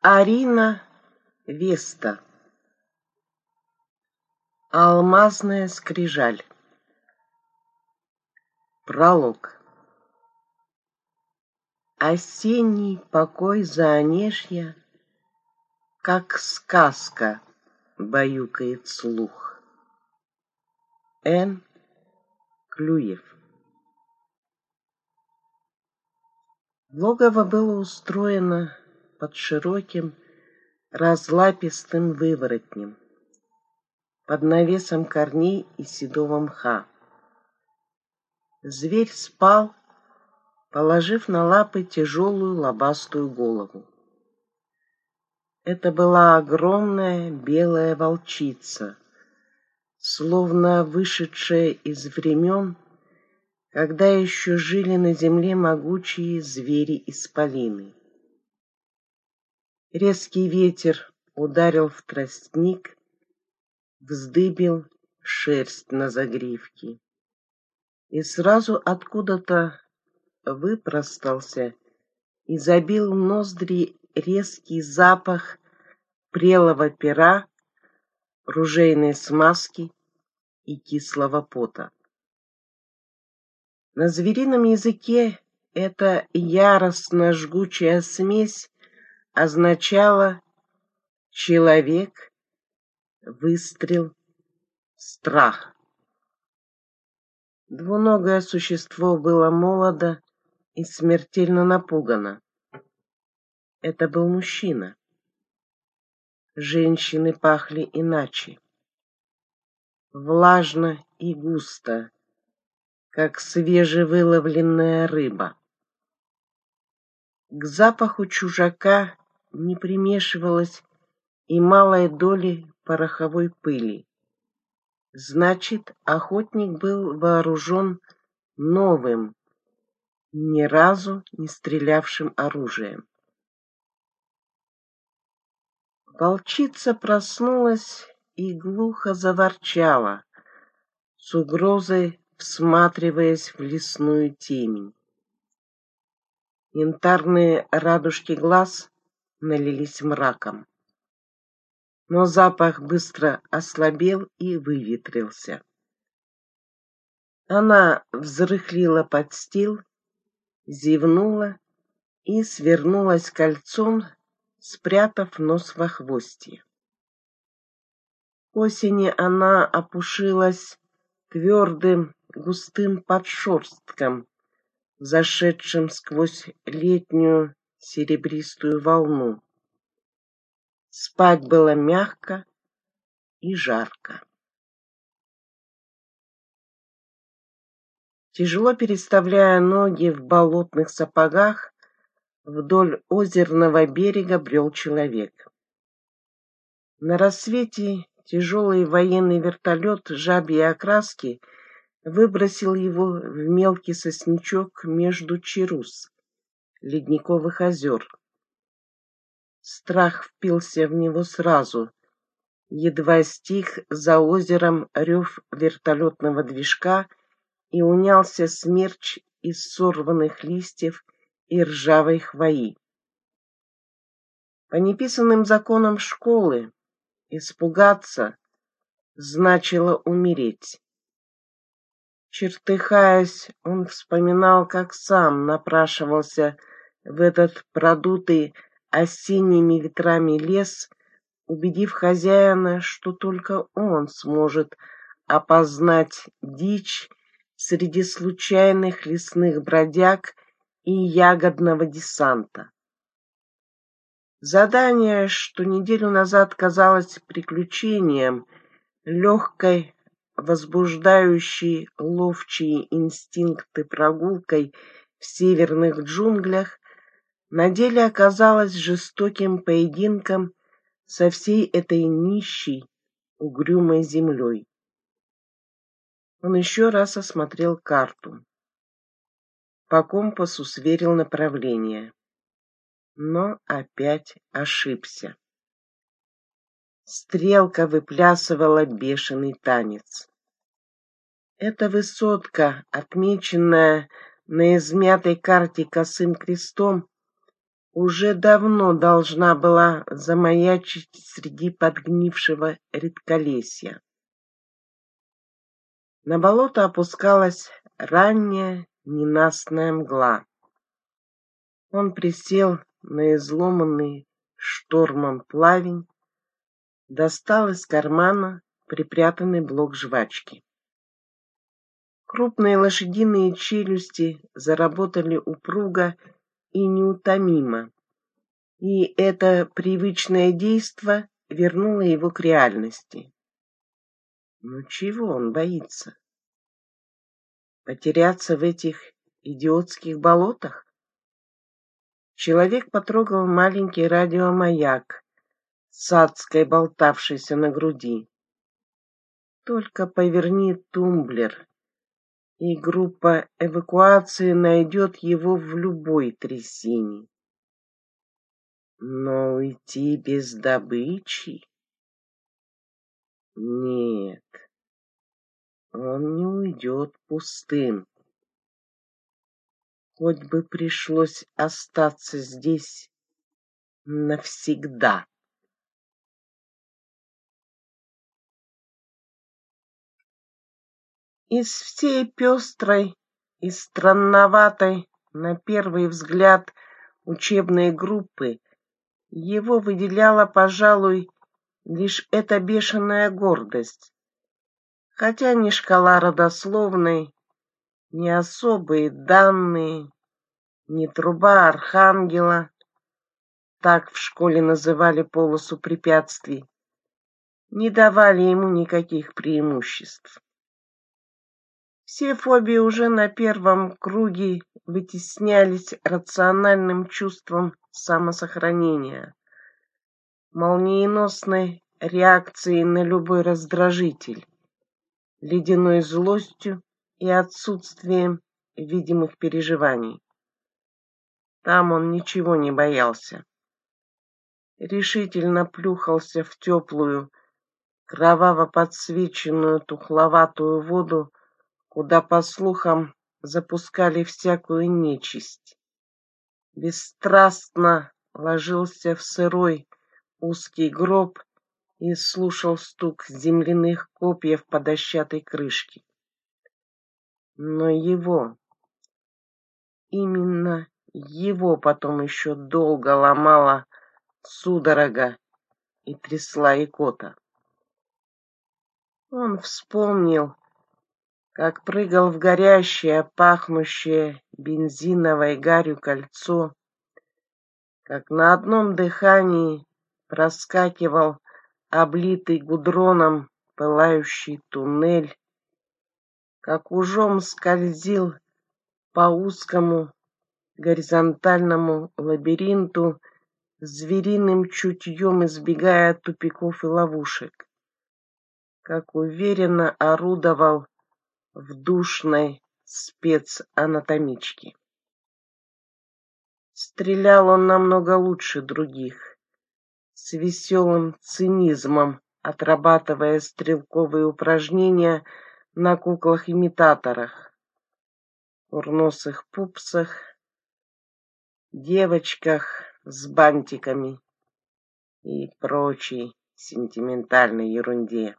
Арина Веста Алмазная скрижаль Пролог Осенний покой Заонежья, Как сказка баюкает слух. Н. Клюев Логово было устроено под широким разлапистым выворотнем, под навесом корней и седого мха. Зверь спал, положив на лапы тяжелую лобастую голову. Это была огромная белая волчица, словно вышедшая из времен, когда еще жили на земле могучие звери-исполины. Резкий ветер ударил в тростник, вздыбил шерсть на загривке. И сразу откуда-то выпростался и забил ноздри резкий запах прелого пера, ружейной смазки и кислого пота. На зверином языке эта яростно жгучая смесь означало «человек», «выстрел», «страх». Двуногое существо было молодо и смертельно напугано. Это был мужчина. Женщины пахли иначе. Влажно и густо, как свежевыловленная рыба. К запаху чужака не примешивалось и малой доли пороховой пыли. Значит, охотник был вооружен новым, ни разу не стрелявшим оружием. Волчица проснулась и глухо заворчала, с угрозой всматриваясь в лесную темень. Янтарные радужки глаз налились мраком. Но запах быстро ослабел и выветрился. Она взрыхлила подстил, зевнула и свернулась кольцом, спрятав нос во хвосте. осени она опушилась твердым густым подшерстком, зашедшим сквозь летнюю серебристую волну. Спать было мягко и жарко. Тяжело переставляя ноги в болотных сапогах, вдоль озерного берега брел человек. На рассвете тяжелый военный вертолет жабьей окраски выбросил его в мелкий сосничок между Чарус, ледниковых озер. Страх впился в него сразу. Едва стих за озером рев вертолетного движка и унялся смерч из сорванных листьев и ржавой хвои. По неписанным законам школы испугаться значило умереть. Чертыхаясь, он вспоминал, как сам напрашивался в этот продутый осенними ветрами лес, убедив хозяина, что только он сможет опознать дичь среди случайных лесных бродяг и ягодного десанта. Задание, что неделю назад казалось приключением, легкой возбуждающей ловчие инстинкты прогулкой в северных джунглях, на деле оказалось жестоким поединком со всей этой нищей, угрюмой землей. Он еще раз осмотрел карту. По компасу сверил направление, но опять ошибся. Стрелка выплясывала бешеный танец. Эта высотка, отмеченная на измятой карте косым крестом, уже давно должна была замаячить среди подгнившего редколесья. На болото опускалась ранняя ненастная мгла. Он присел на изломанный штормом плавень, достал из кармана припрятанный блок жвачки. Крупные лошадиные челюсти заработали упруго и неутомимо, и это привычное действо вернуло его к реальности. Но чего он боится? Потеряться в этих идиотских болотах? Человек потрогал маленький радиомаяк с адской болтавшийся на груди. Только поверни тумблер, и группа эвакуации найдет его в любой трясине. Но уйти без добычи? Нет, он не уйдет пустым. Хоть бы пришлось остаться здесь навсегда. Из всей пестрой и странноватой, на первый взгляд, учебной группы его выделяла, пожалуй, лишь эта бешеная гордость. Хотя ни шкала родословной, ни особые данные, ни труба архангела, так в школе называли полосу препятствий, не давали ему никаких преимуществ. Все фобии уже на первом круге вытеснялись рациональным чувством самосохранения, молниеносной реакцией на любой раздражитель, ледяной злостью и отсутствием видимых переживаний. Там он ничего не боялся. Решительно плюхался в теплую, кроваво подсвеченную тухловатую воду куда, по слухам, запускали всякую нечисть. Бесстрастно ложился в сырой узкий гроб и слушал стук земляных копьев по дощатой крышке. Но его, именно его потом еще долго ломала судорога и трясла икота. Он вспомнил, как прыгал в горящее, пахнущее бензиновой гарью кольцо, как на одном дыхании проскакивал облитый гудроном пылающий туннель, как ужом скользил по узкому горизонтальному лабиринту, звериным чутьем избегая тупиков и ловушек, как уверенно орудовал в душной спецанатомичке. Стрелял он намного лучше других, с веселым цинизмом, отрабатывая стрелковые упражнения на куклах-имитаторах, курносых пупсах, девочках с бантиками и прочей сентиментальной ерунде.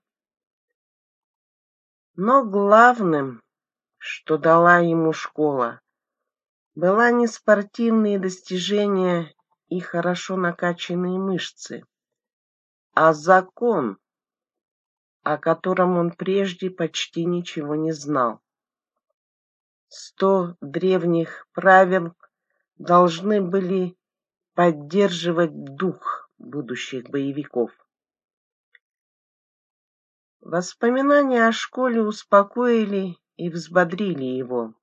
Но главным, что дала ему школа, была не спортивные достижения и хорошо накачанные мышцы, а закон, о котором он прежде почти ничего не знал. Сто древних правил должны были поддерживать дух будущих боевиков. Воспоминания о школе успокоили и взбодрили его.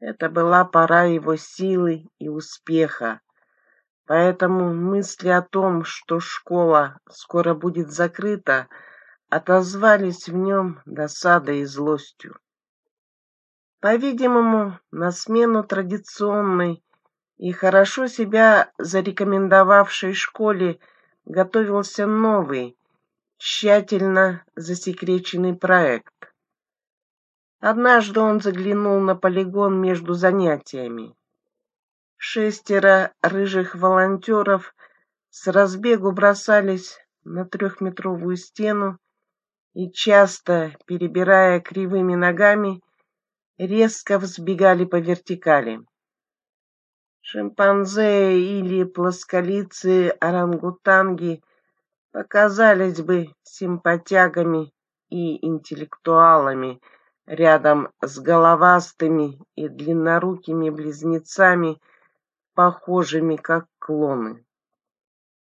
Это была пора его силы и успеха, поэтому мысли о том, что школа скоро будет закрыта, отозвались в нем досадой и злостью. По-видимому, на смену традиционной и хорошо себя зарекомендовавшей школе готовился новый, тщательно засекреченный проект. Однажды он заглянул на полигон между занятиями. Шестеро рыжих волонтеров с разбегу бросались на трехметровую стену и, часто перебирая кривыми ногами, резко взбегали по вертикали. Шимпанзе или плосколицы орангутанги показались бы симпатягами и интеллектуалами рядом с головастыми и длиннорукими близнецами, похожими как клоны.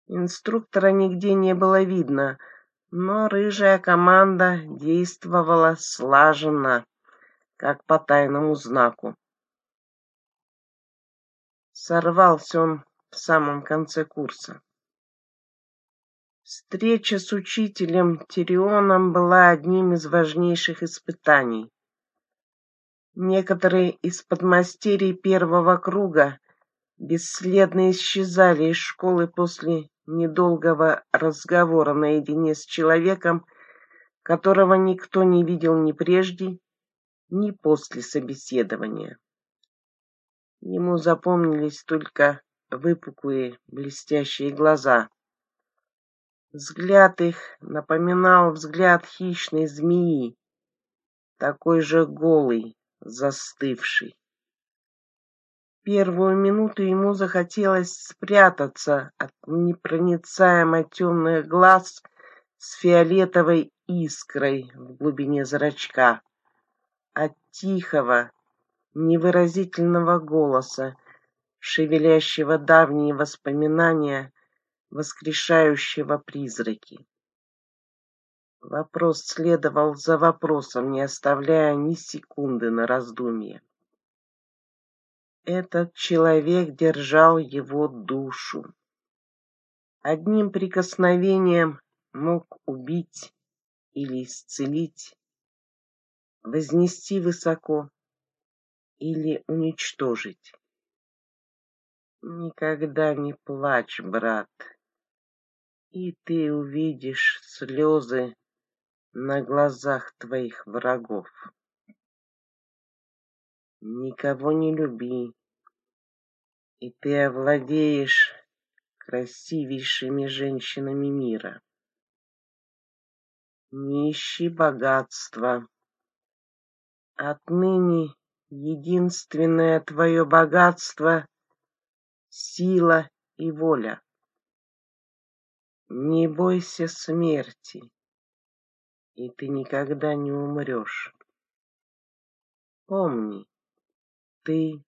Инструктора нигде не было видно, но рыжая команда действовала слаженно, как по тайному знаку. Сорвался он в самом конце курса. Встреча с учителем Тирионом была одним из важнейших испытаний. Некоторые из подмастерий первого круга бесследно исчезали из школы после недолгого разговора наедине с человеком, которого никто не видел ни прежде, ни после собеседования. Ему запомнились только выпуклые блестящие глаза. Взгляд их напоминал взгляд хищной змеи, такой же голый, застывший. Первую минуту ему захотелось спрятаться от непроницаемо темных глаз с фиолетовой искрой в глубине зрачка, от тихого, невыразительного голоса, шевелящего давние воспоминания, воскрешающего призраки. Вопрос следовал за вопросом, не оставляя ни секунды на раздумье. Этот человек держал его душу. Одним прикосновением мог убить или исцелить, вознести высоко или уничтожить. Никогда не плачь, брат, и ты увидишь слезы на глазах твоих врагов. Никого не люби, и ты овладеешь красивейшими женщинами мира. Не ищи богатства. Отныне единственное твое богатство — сила и воля. Не бойся смерти, и ты никогда не умрешь. Помни, ты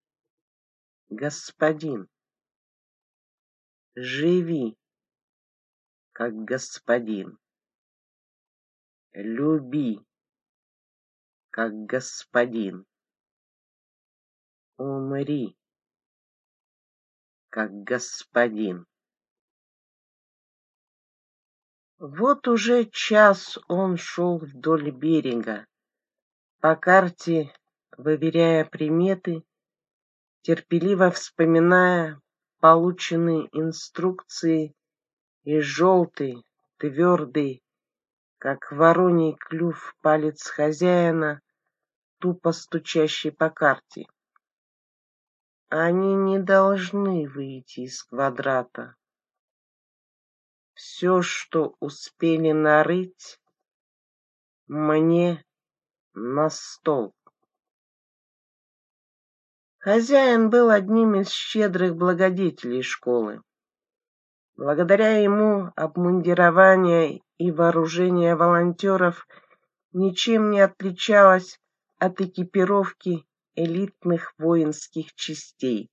господин. Живи, как господин. Люби, как господин. Умри, как господин. Вот уже час он шел вдоль берега, по карте выверяя приметы, терпеливо вспоминая полученные инструкции и желтый, твердый, как вороний клюв палец хозяина, тупо стучащий по карте. Они не должны выйти из квадрата. Все, что успели нарыть, мне на стол. Хозяин был одним из щедрых благодетелей школы. Благодаря ему обмундирование и вооружение волонтеров ничем не отличалось от экипировки элитных воинских частей.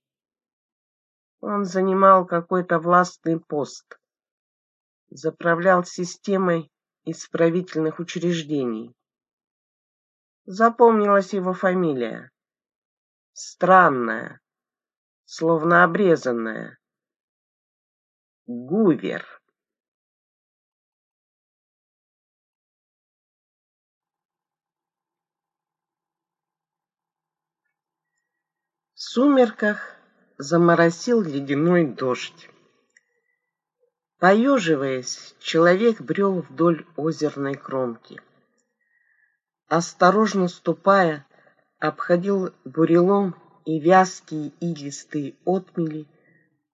Он занимал какой-то властный пост, заправлял системой исправительных учреждений. Запомнилась его фамилия. Странная, словно обрезанная. Гувер. В сумерках заморосил ледяной дождь. Поеживаясь, человек брел вдоль озерной кромки. Осторожно ступая, обходил бурелом и вязкие илистые отмели,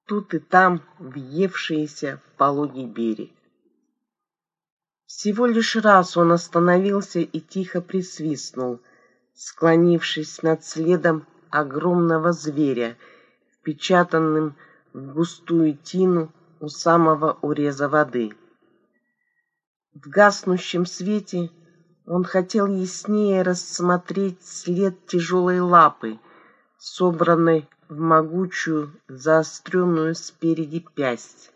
тут и там въевшиеся в пологий берег. Всего лишь раз он остановился и тихо присвистнул, склонившись над следом огромного зверя, впечатанным в густую тину у самого уреза воды. В гаснущем свете он хотел яснее рассмотреть след тяжелой лапы, собранной в могучую, заостренную спереди пясть.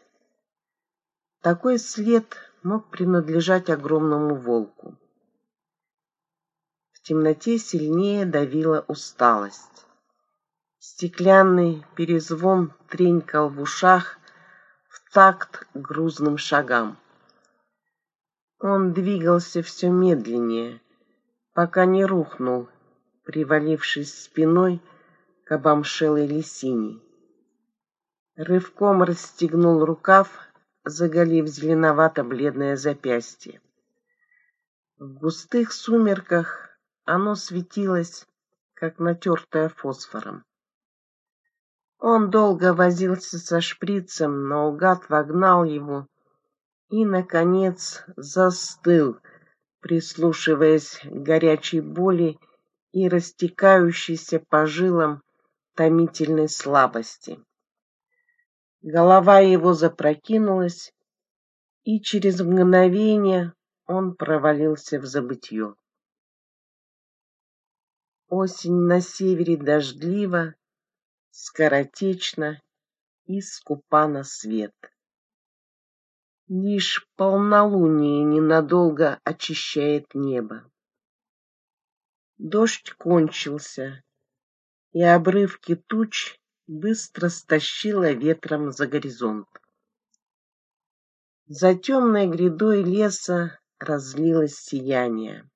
Такой след мог принадлежать огромному волку. В темноте сильнее давила усталость. Стеклянный перезвон тренькал в ушах такт грузным шагам. Он двигался все медленнее, пока не рухнул, привалившись спиной к обомшелой лисине. Рывком расстегнул рукав, заголив зеленовато-бледное запястье. В густых сумерках оно светилось, как натертое фосфором. Он долго возился со шприцем, но угад вогнал его и, наконец, застыл, прислушиваясь к горячей боли и растекающейся по жилам томительной слабости. Голова его запрокинулась, и через мгновение он провалился в забытье. Осень на севере дождлива, скоротечна и скупа на свет. Лишь полнолуние ненадолго очищает небо. Дождь кончился, и обрывки туч быстро стащило ветром за горизонт. За темной грядой леса разлилось сияние.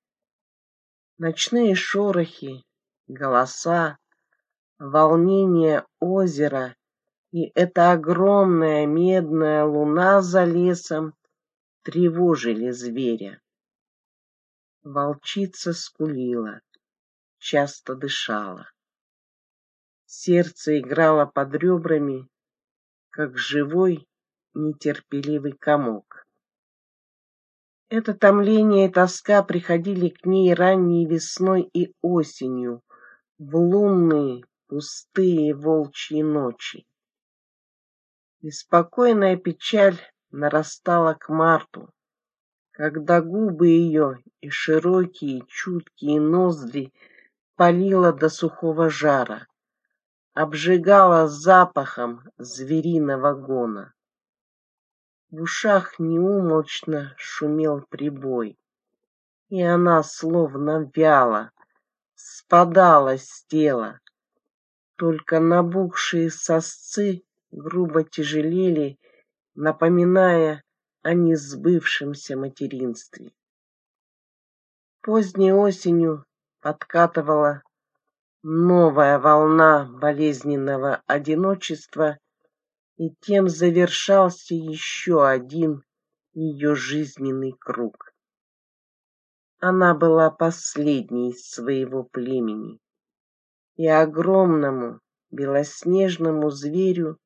Ночные шорохи, голоса, волнение озера и эта огромная медная луна за лесом тревожили зверя. Волчица скулила, часто дышала. Сердце играло под ребрами, как живой, нетерпеливый комок. Это томление и тоска приходили к ней ранней весной и осенью, в лунные, пустые волчьи ночи. Беспокойная печаль нарастала к марту, когда губы ее и широкие чуткие ноздри палило до сухого жара обжигала запахом звериного гона. В ушах неумолчно шумел прибой, и она словно вяла, спадала с тела. Только набухшие сосцы грубо тяжелели, напоминая о несбывшемся материнстве. Поздней осенью подкатывала новая волна болезненного одиночества, и тем завершался еще один ее жизненный круг. Она была последней из своего племени, и огромному белоснежному зверю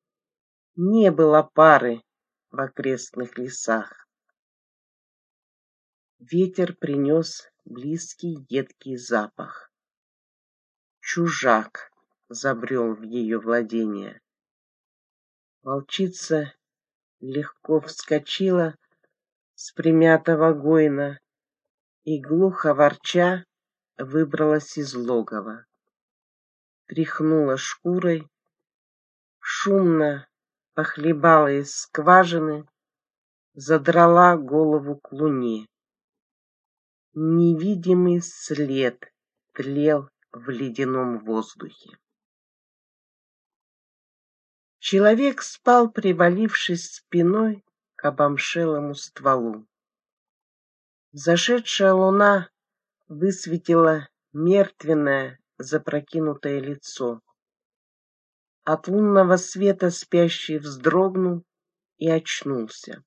не было пары в окрестных лесах. Ветер принес близкий едкий запах чужак забрел в ее владение. Волчица легко вскочила с примятого гойна и, глухо ворча, выбралась из логова. Тряхнула шкурой, шумно похлебала из скважины, задрала голову к луне. Невидимый след тлел в ледяном воздухе. Человек спал, привалившись спиной к обомшелому стволу. Зашедшая луна высветила мертвенное запрокинутое лицо. От лунного света спящий вздрогнул и очнулся.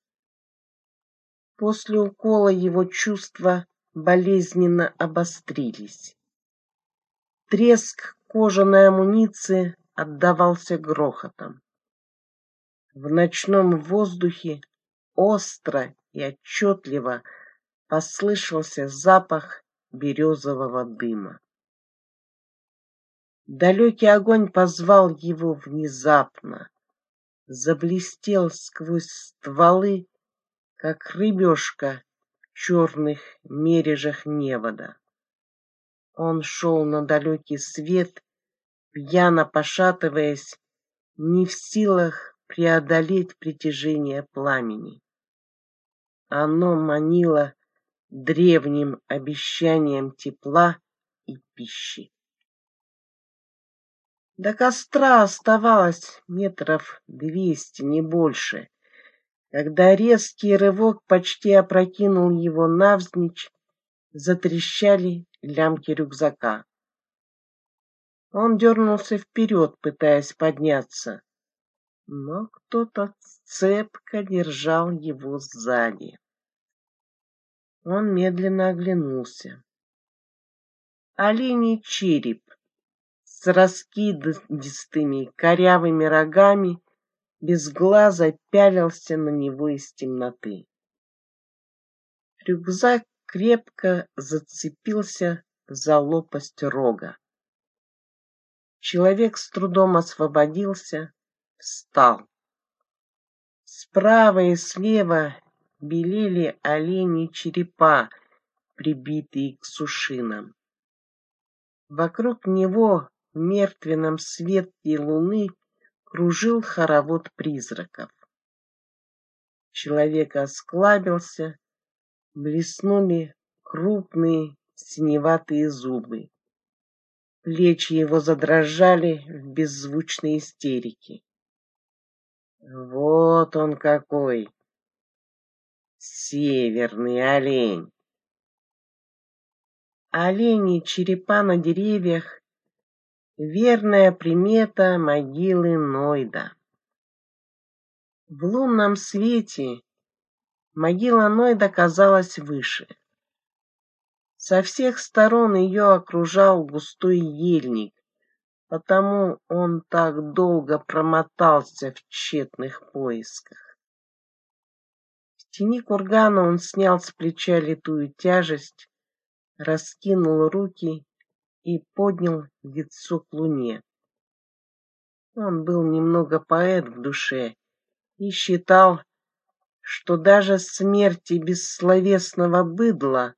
После укола его чувства болезненно обострились. Треск кожаной амуниции отдавался грохотом. В ночном воздухе остро и отчетливо послышался запах березового дыма. Далекий огонь позвал его внезапно, заблестел сквозь стволы, как рыбешка в черных мережах невода. Он шел на далекий свет, пьяно пошатываясь, не в силах преодолеть притяжение пламени. Оно манило древним обещанием тепла и пищи. До костра оставалось метров двести, не больше, когда резкий рывок почти опрокинул его навзничь, затрещали лямки рюкзака. Он дернулся вперед, пытаясь подняться, но кто-то цепко держал его сзади. Он медленно оглянулся. Оленей череп с раскидистыми корявыми рогами без глаза пялился на него из темноты. Рюкзак крепко зацепился за лопасть рога. Человек с трудом освободился, встал. Справа и слева белели олени черепа, прибитые к сушинам. Вокруг него мертвенном свете луны кружил хоровод призраков. Человек осклабился, блеснули крупные синеватые зубы. Плечи его задрожали в беззвучной истерике. Вот он какой! Северный олень! Олени черепа на деревьях — верная примета могилы Нойда. В лунном свете могила Нойда казалась выше. Со всех сторон ее окружал густой ельник, потому он так долго промотался в тщетных поисках. В тени кургана он снял с плеча литую тяжесть, раскинул руки и поднял лицо к луне. Он был немного поэт в душе и считал, что даже смерти бессловесного быдла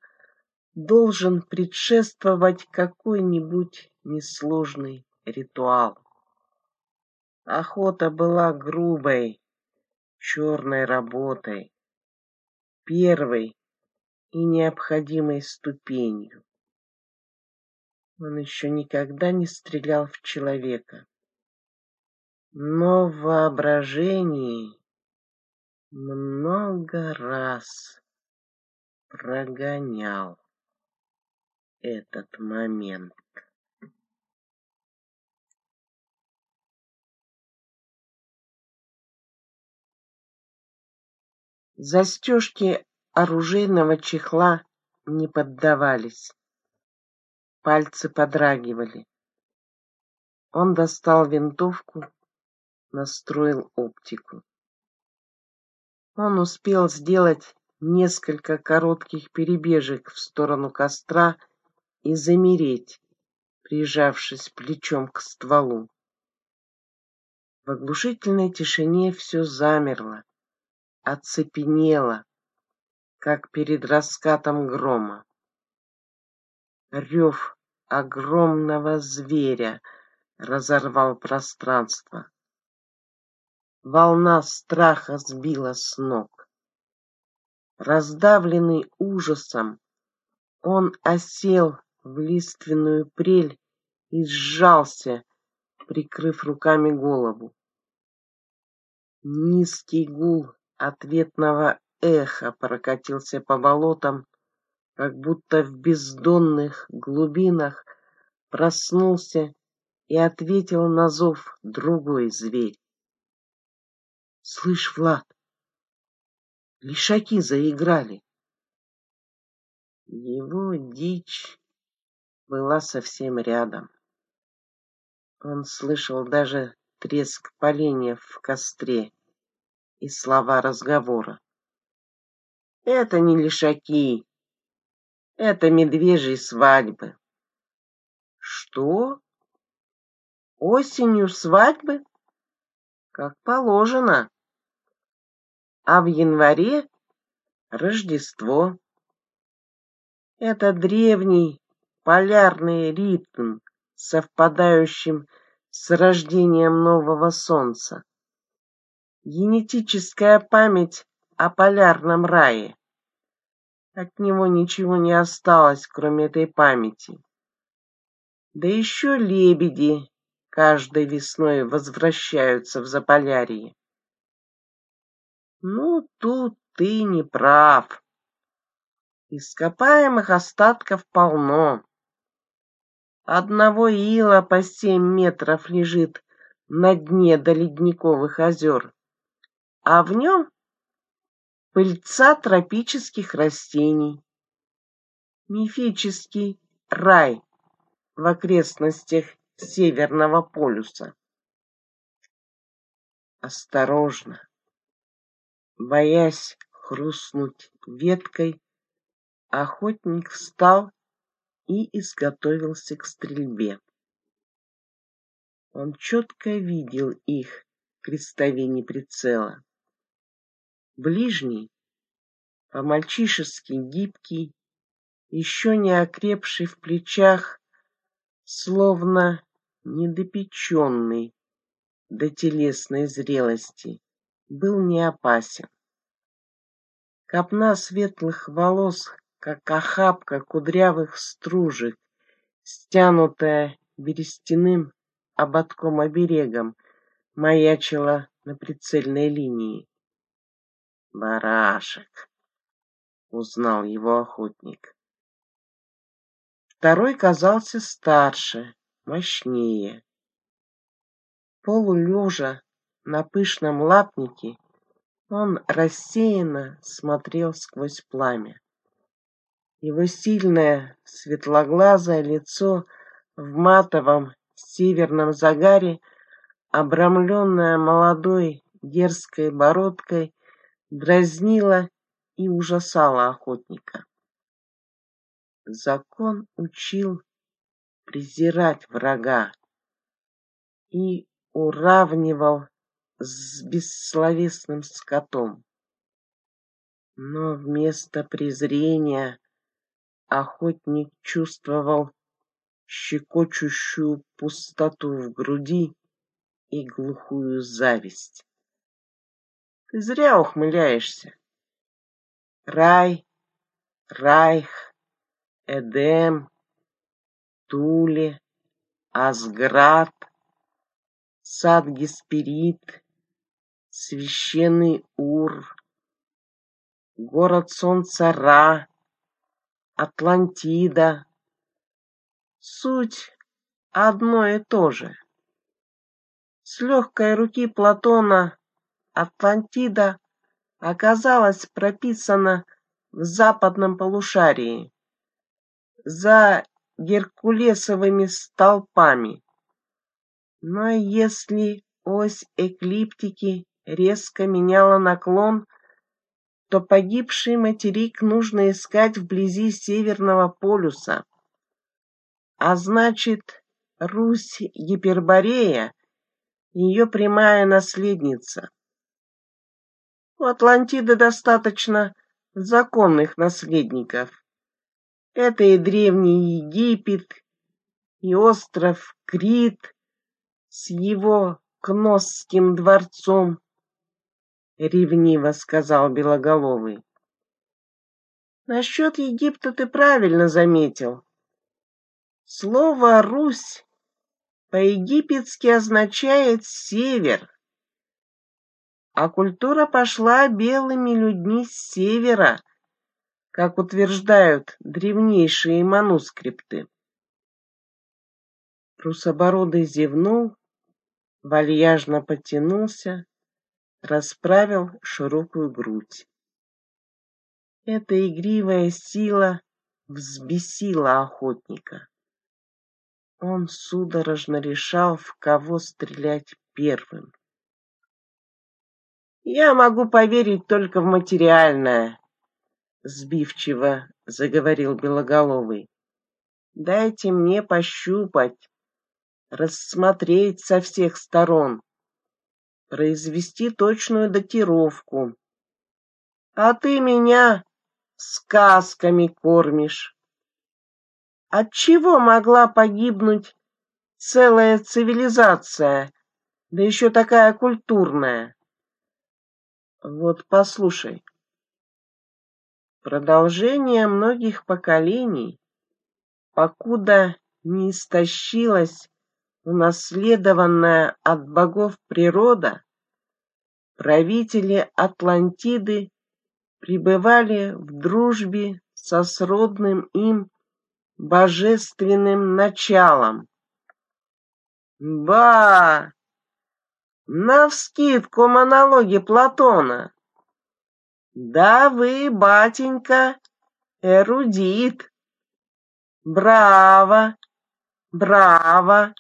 должен предшествовать какой-нибудь несложный ритуал. Охота была грубой, черной работой, первой и необходимой ступенью. Он еще никогда не стрелял в человека, но в воображении много раз прогонял этот момент. Застежки оружейного чехла не поддавались. Пальцы подрагивали. Он достал винтовку, настроил оптику. Он успел сделать несколько коротких перебежек в сторону костра и замереть, прижавшись плечом к стволу. В оглушительной тишине все замерло, оцепенело, как перед раскатом грома. Рев огромного зверя разорвал пространство. Волна страха сбила с ног. Раздавленный ужасом, он осел в лиственную прель и сжался, прикрыв руками голову. Низкий гул ответного эха прокатился по болотам, как будто в бездонных глубинах проснулся и ответил на зов другой зверь. Слышь, Влад, лишаки заиграли. Его дичь была совсем рядом. Он слышал даже треск поленьев в костре и слова разговора. Это не лишаки, это медвежьи свадьбы. Что? Осенью свадьбы? Как положено. А в январе Рождество. Это древний полярный ритм, совпадающим с рождением нового солнца. Генетическая память о полярном рае. От него ничего не осталось, кроме этой памяти. Да еще лебеди каждой весной возвращаются в Заполярье. Ну, тут ты не прав. Ископаемых остатков полно. Одного ила по семь метров лежит на дне до ледниковых озер, а в нем пыльца тропических растений. Мифический рай в окрестностях Северного полюса. Осторожно, боясь хрустнуть веткой, охотник встал и изготовился к стрельбе. Он четко видел их крестовине прицела. Ближний, по-мальчишески гибкий, еще не окрепший в плечах, словно недопеченный до телесной зрелости, был не опасен. Копна светлых волос, как охапка кудрявых стружек, стянутая берестяным ободком оберегом, маячила на прицельной линии. «Барашек!» — узнал его охотник. Второй казался старше, мощнее. Полулежа на пышном лапнике, он рассеянно смотрел сквозь пламя. Его сильное светлоглазое лицо в матовом северном загаре, обрамленное молодой дерзкой бородкой, дразнило и ужасало охотника. Закон учил презирать врага и уравнивал с бессловесным скотом. Но вместо презрения охотник чувствовал щекочущую пустоту в груди и глухую зависть. Зря ухмыляешься. Рай, Райх, Эдем, Туле, Асград, сад Гесперид, священный Ур, город солнца Ра, Атлантида. Суть одно и то же. С легкой руки Платона Атлантида оказалась прописана в западном полушарии за геркулесовыми столпами. Но если ось эклиптики резко меняла наклон, то погибший материк нужно искать вблизи Северного полюса. А значит, Русь Гиперборея — ее прямая наследница. У Атлантиды достаточно законных наследников. Это и Древний Египет, и остров Крит с его Кносским дворцом, — ревниво сказал Белоголовый. Насчет Египта ты правильно заметил. Слово «Русь» по-египетски означает «север», а культура пошла белыми людьми с севера — как утверждают древнейшие манускрипты. Русобородый зевнул, вальяжно потянулся, расправил широкую грудь. Эта игривая сила взбесила охотника. Он судорожно решал, в кого стрелять первым. «Я могу поверить только в материальное», — сбивчиво заговорил Белоголовый. «Дайте мне пощупать, рассмотреть со всех сторон, произвести точную датировку. А ты меня сказками кормишь. От чего могла погибнуть целая цивилизация, да еще такая культурная? Вот послушай. Продолжение многих поколений, покуда не истощилась унаследованная от богов природа, правители Атлантиды пребывали в дружбе со сродным им божественным началом. Ба! Навскидку монологи Платона. Да вы, батенька, эрудит. Браво, браво.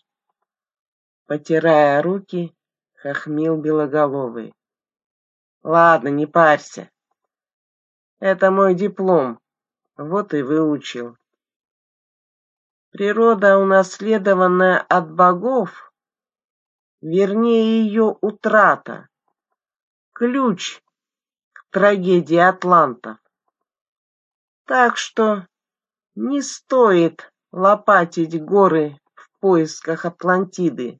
Потирая руки, хохмил белоголовый. Ладно, не парься. Это мой диплом. Вот и выучил. Природа, унаследованная от богов, вернее ее утрата, ключ к трагедии атлантов. Так что не стоит лопатить горы в поисках Атлантиды,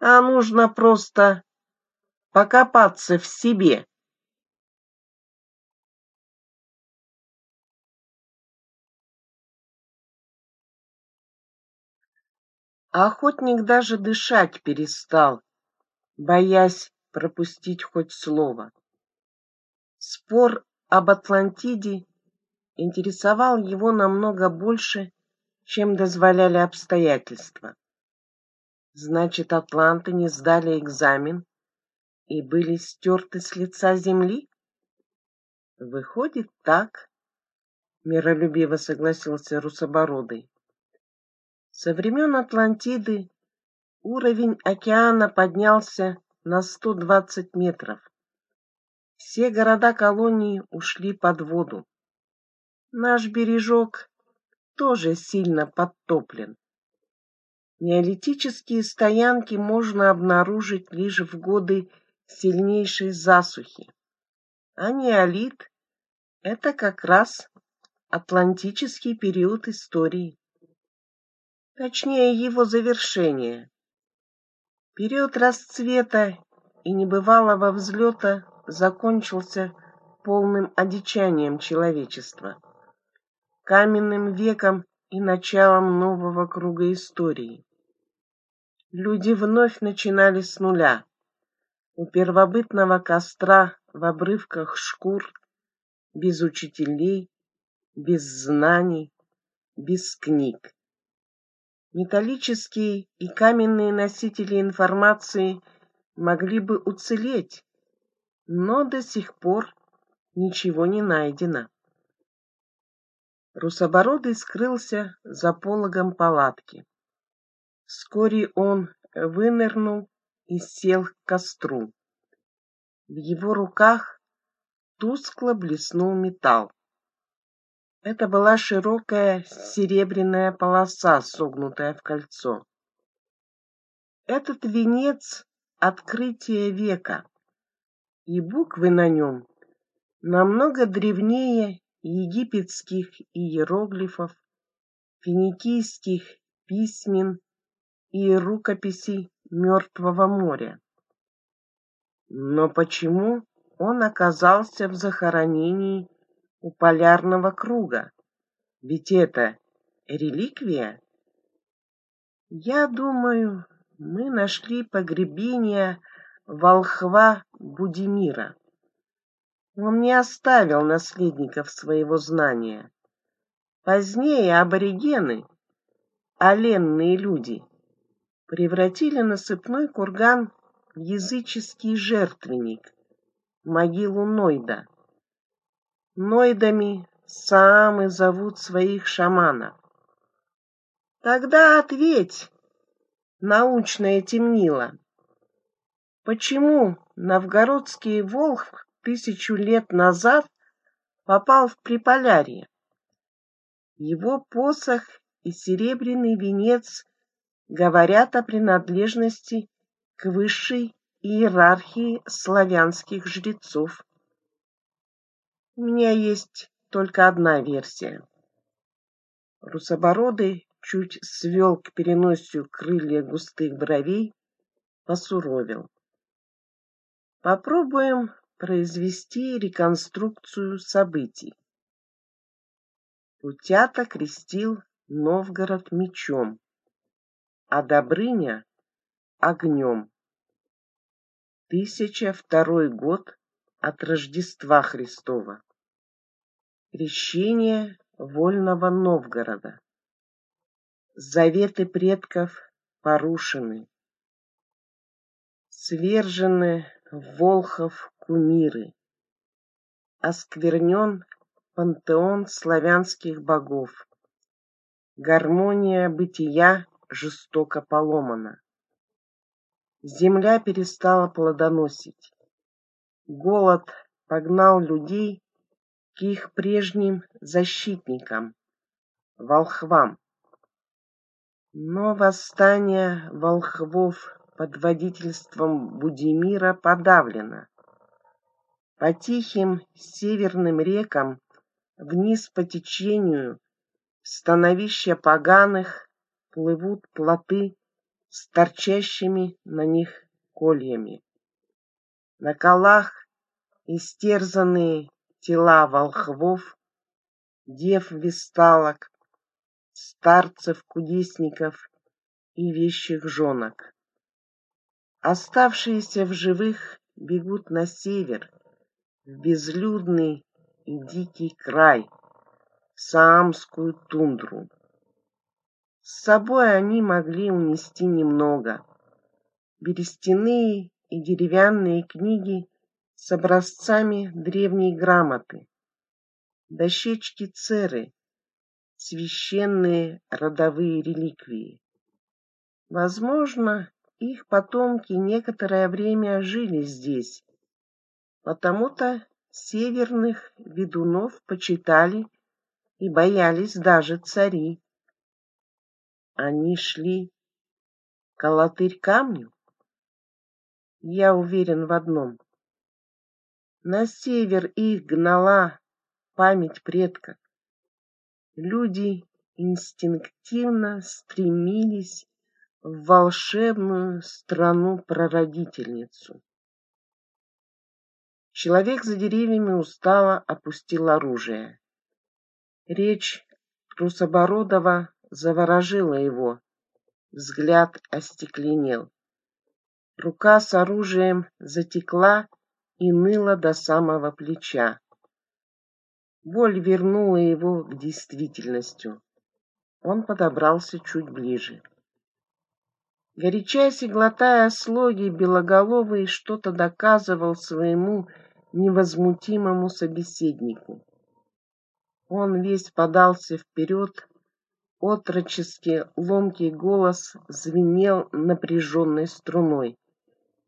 а нужно просто покопаться в себе. А охотник даже дышать перестал, боясь пропустить хоть слово. Спор об Атлантиде интересовал его намного больше, чем дозволяли обстоятельства. Значит, атланты не сдали экзамен и были стерты с лица земли? Выходит так, миролюбиво согласился Русобородый. Со времен Атлантиды уровень океана поднялся на 120 метров. Все города колонии ушли под воду. Наш бережок тоже сильно подтоплен. Неолитические стоянки можно обнаружить лишь в годы сильнейшей засухи. А неолит — это как раз атлантический период истории точнее его завершение. Период расцвета и небывалого взлета закончился полным одичанием человечества, каменным веком и началом нового круга истории. Люди вновь начинали с нуля. У первобытного костра в обрывках шкур, без учителей, без знаний, без книг. Металлические и каменные носители информации могли бы уцелеть, но до сих пор ничего не найдено. Русобородый скрылся за пологом палатки. Вскоре он вынырнул и сел к костру. В его руках тускло блеснул металл. Это была широкая серебряная полоса, согнутая в кольцо. Этот венец — открытие века, и буквы на нем намного древнее египетских иероглифов, финикийских письмен и рукописей Мертвого моря. Но почему он оказался в захоронении у полярного круга. Ведь это реликвия. Я думаю, мы нашли погребение волхва Будимира. Он не оставил наследников своего знания. Позднее аборигены, оленные люди, превратили насыпной курган в языческий жертвенник, могилу Нойда. Нойдами самы зовут своих шаманов. Тогда ответь, научное темнило, почему новгородский волх тысячу лет назад попал в Приполярье? Его посох и серебряный венец говорят о принадлежности к высшей иерархии славянских жрецов. У меня есть только одна версия. Русобородый чуть свел к переносию крылья густых бровей, посуровил. Попробуем произвести реконструкцию событий. Путята крестил Новгород мечом, а Добрыня — огнем. Тысяча второй год от Рождества Христова. Крещение вольного Новгорода. Заветы предков порушены. Свержены Волхов кумиры. Осквернен пантеон славянских богов. Гармония бытия жестоко поломана. Земля перестала плодоносить. Голод погнал людей к их прежним защитникам, волхвам. Но восстание волхвов под водительством Будимира подавлено. По тихим северным рекам вниз по течению становища поганых плывут плоты с торчащими на них кольями. На колах истерзанные тела волхвов, дев висталок, старцев, кудесников и вещих жонок. Оставшиеся в живых бегут на север, в безлюдный и дикий край, в Саамскую тундру. С собой они могли унести немного. Берестяные и деревянные книги с образцами древней грамоты, дощечки церы, священные родовые реликвии. Возможно, их потомки некоторое время жили здесь, потому-то северных ведунов почитали и боялись даже цари. Они шли колотырь камню? Я уверен в одном. На север их гнала память предка. Люди инстинктивно стремились в волшебную страну-прародительницу. Человек за деревьями устало опустил оружие. Речь Русобородова заворожила его. Взгляд остекленел. Рука с оружием затекла и ныла до самого плеча. Боль вернула его к действительности. Он подобрался чуть ближе. Горячась и глотая слоги, Белоголовый что-то доказывал своему невозмутимому собеседнику. Он весь подался вперед, отрочески ломкий голос звенел напряженной струной.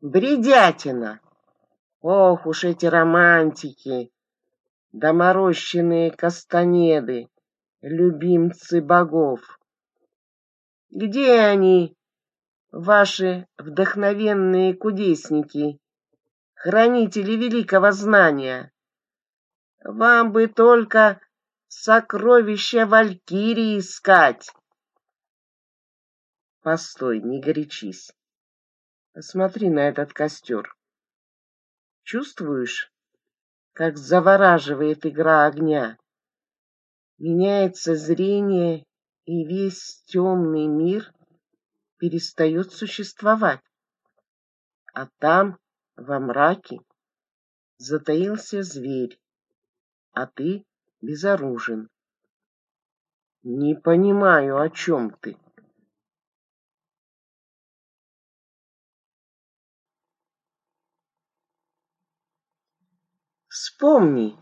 «Бредятина! Ох уж эти романтики, доморощенные кастанеды, любимцы богов! Где они, ваши вдохновенные кудесники, хранители великого знания? Вам бы только сокровища Валькирии искать. Постой, не горячись. Посмотри на этот костер. Чувствуешь, как завораживает игра огня? Меняется зрение, и весь темный мир перестает существовать. А там, во мраке, затаился зверь, а ты безоружен. Не понимаю, о чем ты. Вспомни,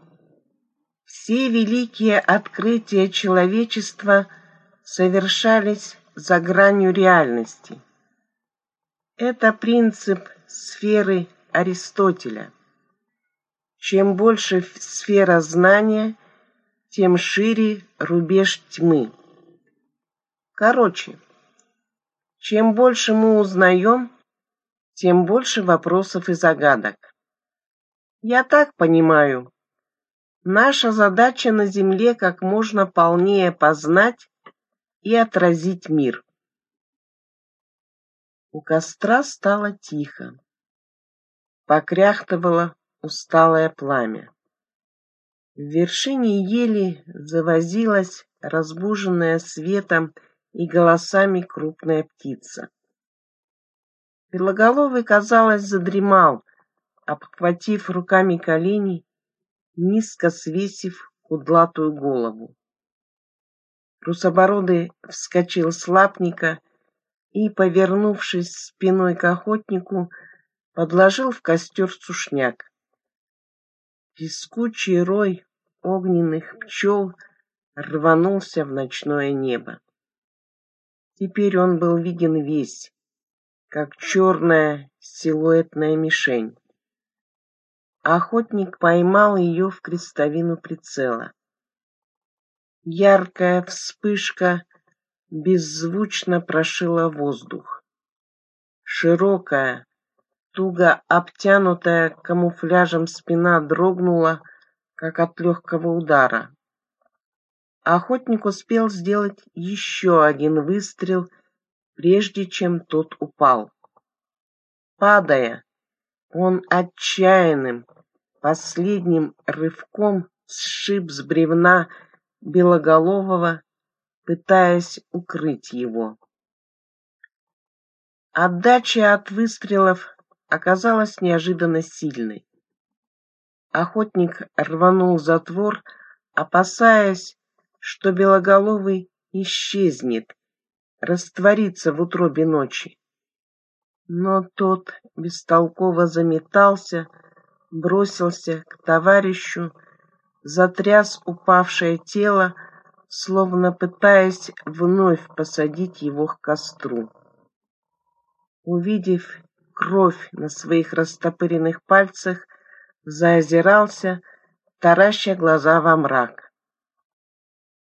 все великие открытия человечества совершались за гранью реальности. Это принцип сферы Аристотеля. Чем больше сфера знания, тем шире рубеж тьмы. Короче, чем больше мы узнаем, тем больше вопросов и загадок. Я так понимаю, наша задача на Земле как можно полнее познать и отразить мир. У костра стало тихо. Покряхтывало усталое пламя. В вершине ели завозилась, разбуженная светом и голосами крупная птица. Белоголовый, казалось, задремал, обхватив руками колени, низко свесив кудлатую голову. Русобородый вскочил с лапника и, повернувшись спиной к охотнику, подложил в костер сушняк. Пескучий рой огненных пчел рванулся в ночное небо. Теперь он был виден весь, как черная силуэтная мишень. Охотник поймал ее в крестовину прицела. Яркая вспышка беззвучно прошила воздух. Широкая, туго обтянутая камуфляжем спина дрогнула, как от легкого удара. Охотник успел сделать еще один выстрел, прежде чем тот упал. Падая, он отчаянным, последним рывком сшиб с бревна белоголового, пытаясь укрыть его. Отдача от выстрелов оказалась неожиданно сильной. Охотник рванул затвор, опасаясь, что белоголовый исчезнет, растворится в утробе ночи. Но тот бестолково заметался, бросился к товарищу, затряс упавшее тело, словно пытаясь вновь посадить его к костру. Увидев кровь на своих растопыренных пальцах, заозирался, тараща глаза во мрак.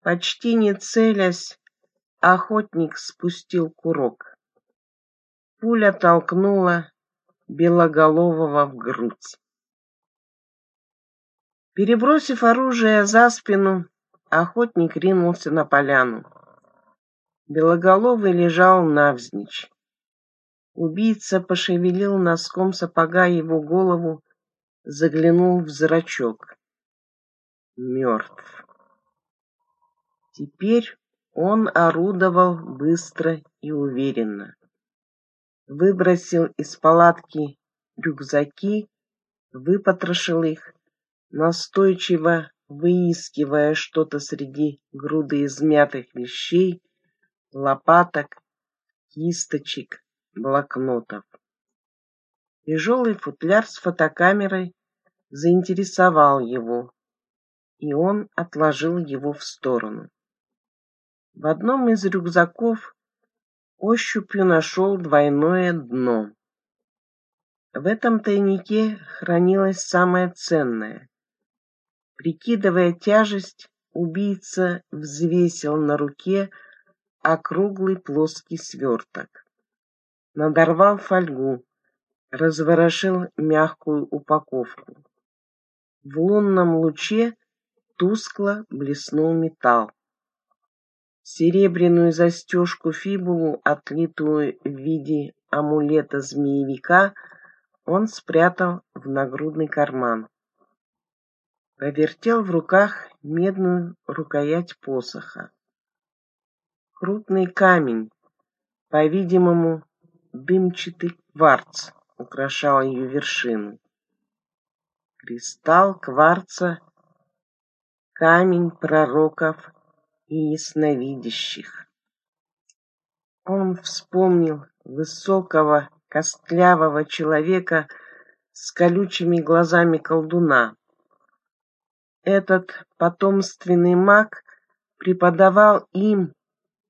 Почти не целясь, охотник спустил курок. Пуля толкнула белоголового в грудь. Перебросив оружие за спину, охотник ринулся на поляну. Белоголовый лежал навзничь. Убийца пошевелил носком сапога его голову, заглянул в зрачок. Мертв. Теперь он орудовал быстро и уверенно. Выбросил из палатки рюкзаки, выпотрошил их, настойчиво выискивая что-то среди груды измятых вещей, лопаток, кисточек, блокнотов. Тяжелый футляр с фотокамерой заинтересовал его, и он отложил его в сторону. В одном из рюкзаков ощупью нашел двойное дно. В этом тайнике хранилось самое ценное. Прикидывая тяжесть, убийца взвесил на руке округлый плоский сверток надорвал фольгу, разворошил мягкую упаковку. В лунном луче тускло блеснул металл. Серебряную застежку фибулу, отлитую в виде амулета змеевика, он спрятал в нагрудный карман. Повертел в руках медную рукоять посоха. Крупный камень, по-видимому, дымчатый кварц украшал ее вершину. Кристалл кварца — камень пророков и ясновидящих. Он вспомнил высокого, костлявого человека с колючими глазами колдуна. Этот потомственный маг преподавал им,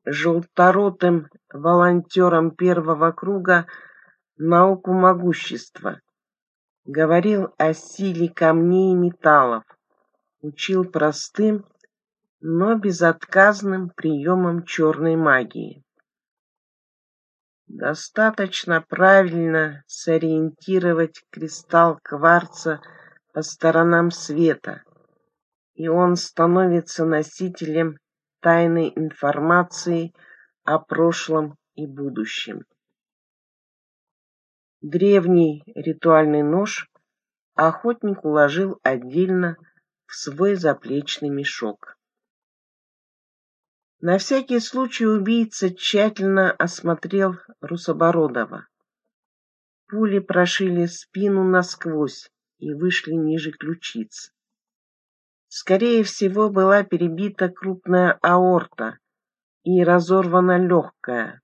желторотым волонтером первого круга науку могущества. Говорил о силе камней и металлов. Учил простым, но безотказным приемам черной магии. Достаточно правильно сориентировать кристалл кварца по сторонам света, и он становится носителем тайной информации о прошлом и будущем. Древний ритуальный нож охотник уложил отдельно в свой заплечный мешок. На всякий случай убийца тщательно осмотрел Русобородова. Пули прошили спину насквозь и вышли ниже ключиц. Скорее всего, была перебита крупная аорта и разорвана легкая.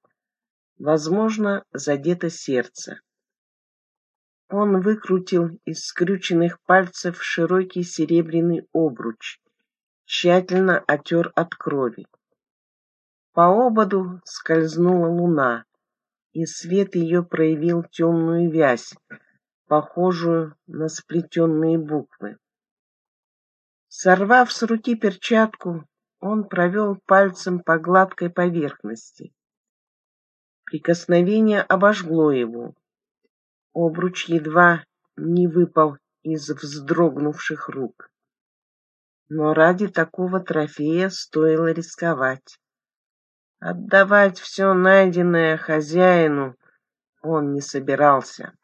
Возможно, задето сердце. Он выкрутил из скрюченных пальцев широкий серебряный обруч, тщательно отер от крови. По ободу скользнула луна, и свет ее проявил темную вязь, похожую на сплетенные буквы. Сорвав с руки перчатку, он провел пальцем по гладкой поверхности. Прикосновение обожгло его. Обруч едва не выпал из вздрогнувших рук. Но ради такого трофея стоило рисковать. Отдавать все найденное хозяину он не собирался.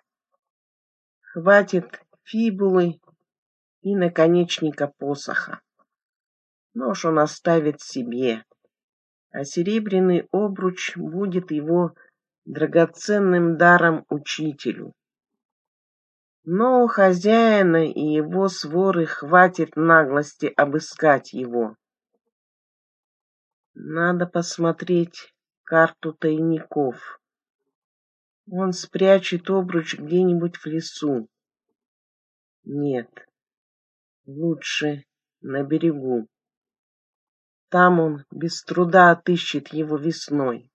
Хватит фибулы и наконечника посоха. Нож он оставит себе, а серебряный обруч будет его драгоценным даром учителю. Но у хозяина и его своры хватит наглости обыскать его. Надо посмотреть карту тайников. Он спрячет обруч где-нибудь в лесу. Нет, лучше на берегу. Там он без труда отыщет его весной.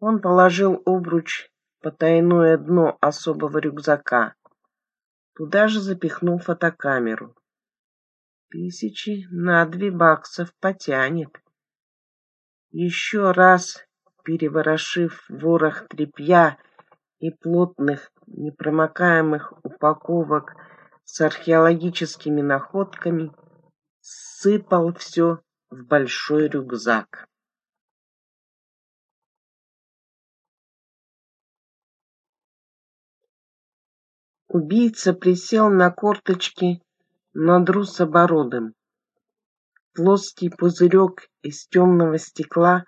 Он положил обруч в потайное дно особого рюкзака. Туда же запихнул фотокамеру. Тысячи на две баксов потянет. Еще раз переворошив ворох тряпья и плотных непромокаемых упаковок с археологическими находками, сыпал все в большой рюкзак. Убийца присел на корточки над русобородым. Плоский пузырек из темного стекла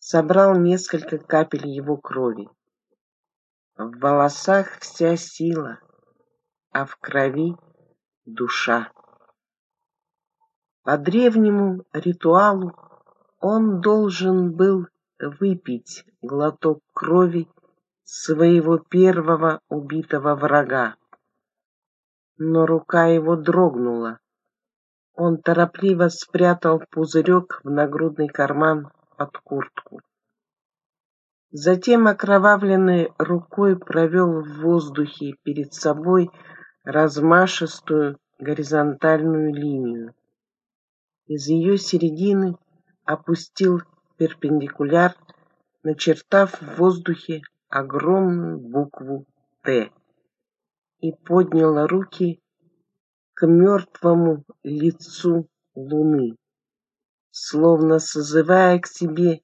собрал несколько капель его крови. В волосах вся сила, а в крови душа. По древнему ритуалу он должен был выпить глоток крови своего первого убитого врага. Но рука его дрогнула, он торопливо спрятал пузырек в нагрудный карман под куртку. Затем окровавленной рукой провел в воздухе перед собой размашистую горизонтальную линию. Из ее середины опустил перпендикуляр, начертав в воздухе огромную букву «Т» и поднял руки к мертвому лицу луны, словно созывая к себе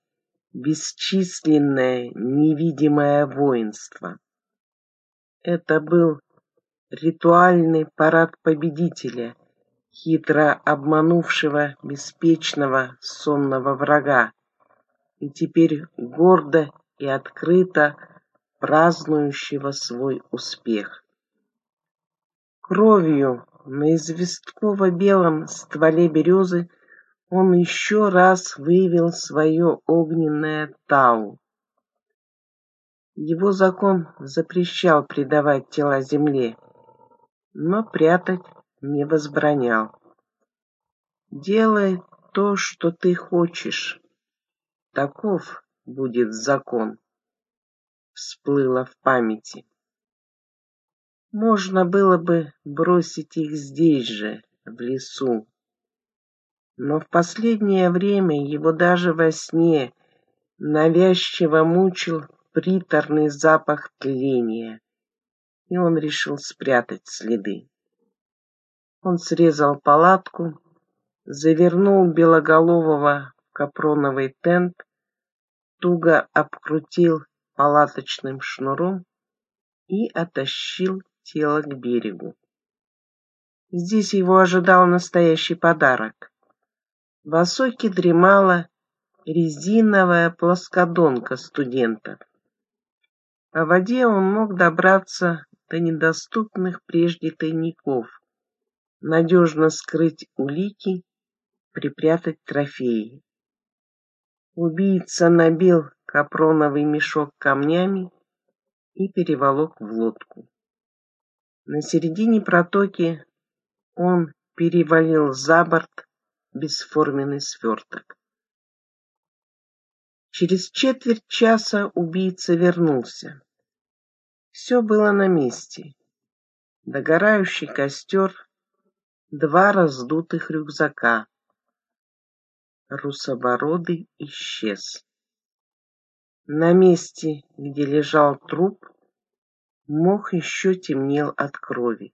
бесчисленное невидимое воинство. Это был ритуальный парад победителя, хитро обманувшего беспечного сонного врага, и теперь гордо и открыто празднующего свой успех. Кровью на известково-белом стволе березы он еще раз выявил свое огненное тау. Его закон запрещал предавать тела земле, но прятать не возбранял. Делай то, что ты хочешь, таков будет закон, всплыло в памяти. Можно было бы бросить их здесь же, в лесу. Но в последнее время его даже во сне навязчиво мучил приторный запах тления, и он решил спрятать следы. Он срезал палатку, завернул белоголового в капроновый тент, туго обкрутил палаточным шнуром и оттащил тело к берегу. Здесь его ожидал настоящий подарок. В осоке дремала резиновая плоскодонка студентов. По воде он мог добраться до недоступных прежде тайников, надежно скрыть улики, припрятать трофеи. Убийца набил капроновый мешок камнями и переволок в лодку. На середине протоки он перевалил за борт бесформенный сверток. Через четверть часа убийца вернулся. Все было на месте. Догорающий костер, два раздутых рюкзака. Русобородый исчез. На месте, где лежал труп, мох еще темнел от крови.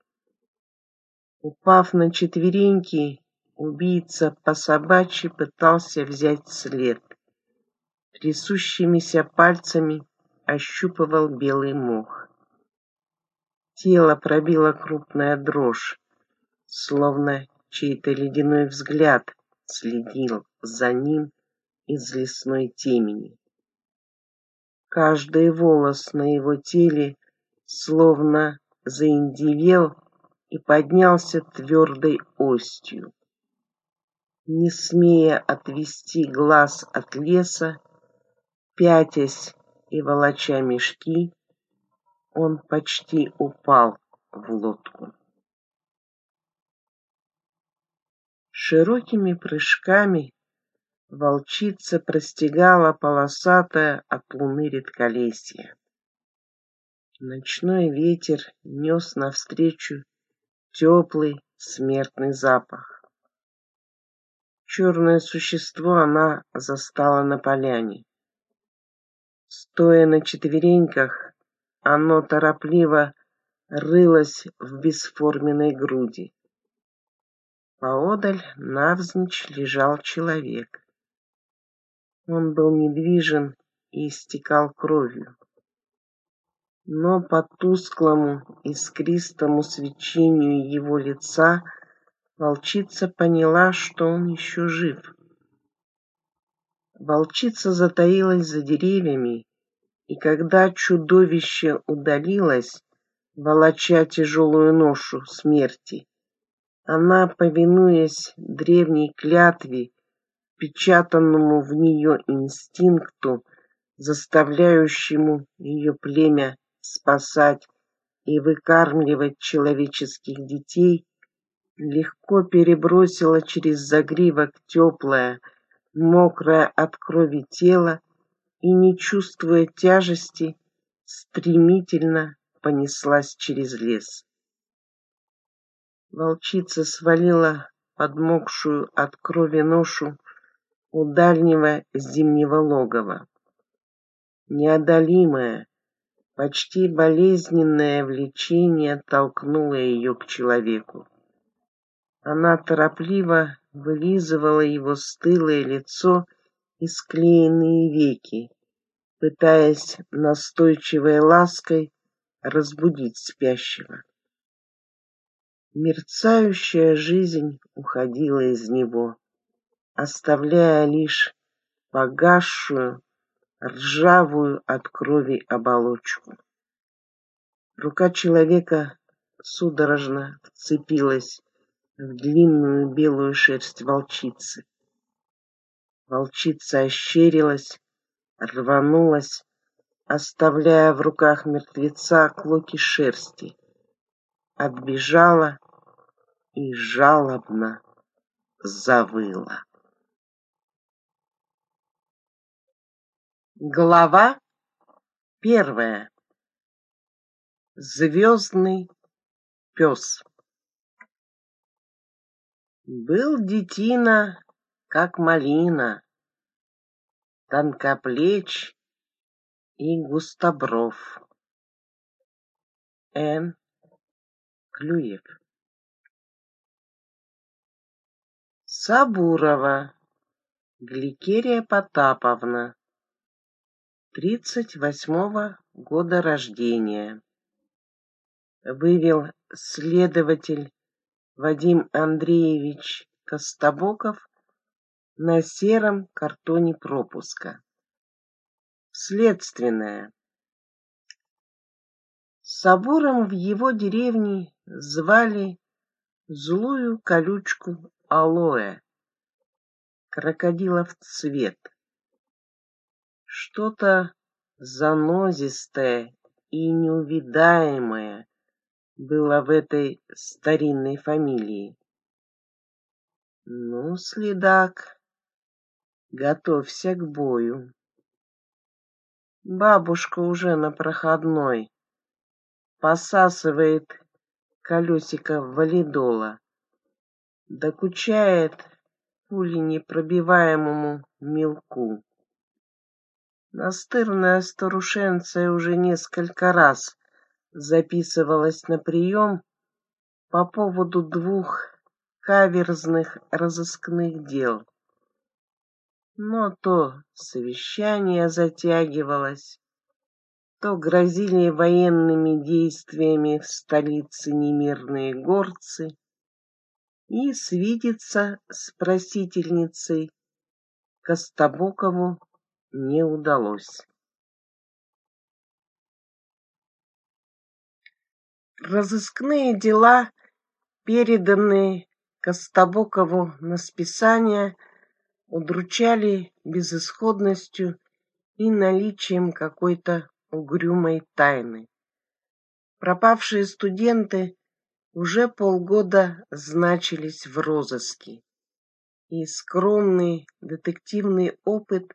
Упав на четвереньки, убийца по собачьи пытался взять след. Трясущимися пальцами ощупывал белый мох. Тело пробило крупная дрожь, словно чей-то ледяной взгляд следил за ним из лесной темени. Каждый волос на его теле словно заиндивел и поднялся твердой остью. Не смея отвести глаз от леса, пятясь и волоча мешки, он почти упал в лодку. Широкими прыжками волчица простигала полосатое от луны редколесье. Ночной ветер нес навстречу теплый смертный запах. Черное существо она застала на поляне. Стоя на четвереньках, оно торопливо рылось в бесформенной груди. Поодаль навзничь лежал человек. Он был недвижен и истекал кровью но по тусклому искристому свечению его лица волчица поняла, что он еще жив. Волчица затаилась за деревьями, и когда чудовище удалилось, волоча тяжелую ношу смерти, она, повинуясь древней клятве, печатанному в нее инстинкту, заставляющему ее племя спасать и выкармливать человеческих детей, легко перебросила через загривок теплое, мокрое от крови тело и, не чувствуя тяжести, стремительно понеслась через лес. Волчица свалила подмокшую от крови ношу у дальнего зимнего логова. Неодолимая, Почти болезненное влечение толкнуло ее к человеку. Она торопливо вылизывала его стылое лицо и склеенные веки, пытаясь настойчивой лаской разбудить спящего. Мерцающая жизнь уходила из него, оставляя лишь погасшую, ржавую от крови оболочку. Рука человека судорожно вцепилась в длинную белую шерсть волчицы. Волчица ощерилась, рванулась, оставляя в руках мертвеца клоки шерсти, отбежала и жалобно завыла. Глава первая. Звездный пес. Был детина, как малина, тонкоплеч и густобров. Н. Клюев. Сабурова Гликерия Потаповна, тридцать восьмого года рождения. Вывел следователь Вадим Андреевич Костобоков на сером картоне пропуска. Следственное. Собором в его деревне звали злую колючку алоэ, крокодилов цвет. Что-то занозистое и неувидаемое было в этой старинной фамилии. Ну, следак, готовься к бою. Бабушка уже на проходной посасывает колесико валидола, докучает пуленепробиваемому мелку. Настырная старушенция уже несколько раз записывалась на прием по поводу двух каверзных разыскных дел. Но то совещание затягивалось, то грозили военными действиями в столице немирные горцы, и свидеться с просительницей Костобокову не удалось. Разыскные дела, переданные Костобокову на списание, удручали безысходностью и наличием какой-то угрюмой тайны. Пропавшие студенты уже полгода значились в розыске, и скромный детективный опыт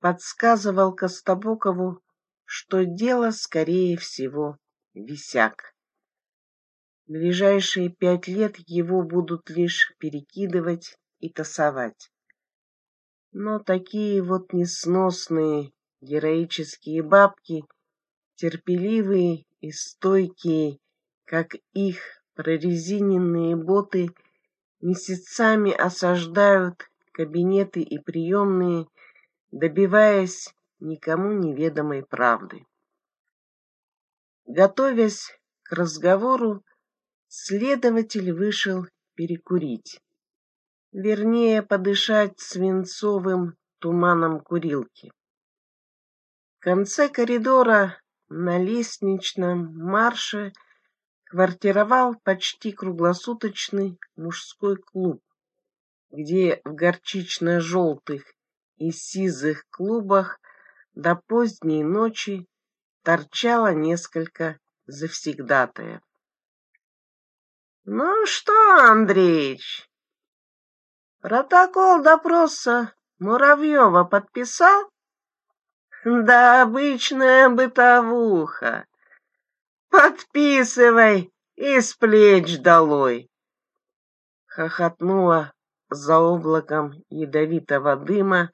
подсказывал Костобокову, что дело, скорее всего, висяк. Ближайшие пять лет его будут лишь перекидывать и тасовать. Но такие вот несносные героические бабки, терпеливые и стойкие, как их Прорезиненные боты месяцами осаждают кабинеты и приемные, добиваясь никому неведомой правды. Готовясь к разговору, следователь вышел перекурить, вернее, подышать свинцовым туманом курилки. В конце коридора на лестничном марше квартировал почти круглосуточный мужской клуб, где в горчично-желтых и сизых клубах до поздней ночи торчало несколько завсегдатаев. «Ну что, Андреич, протокол допроса Муравьева подписал?» «Да обычная бытовуха. Подписывай и с плеч долой. Хохотнула за облаком ядовитого дыма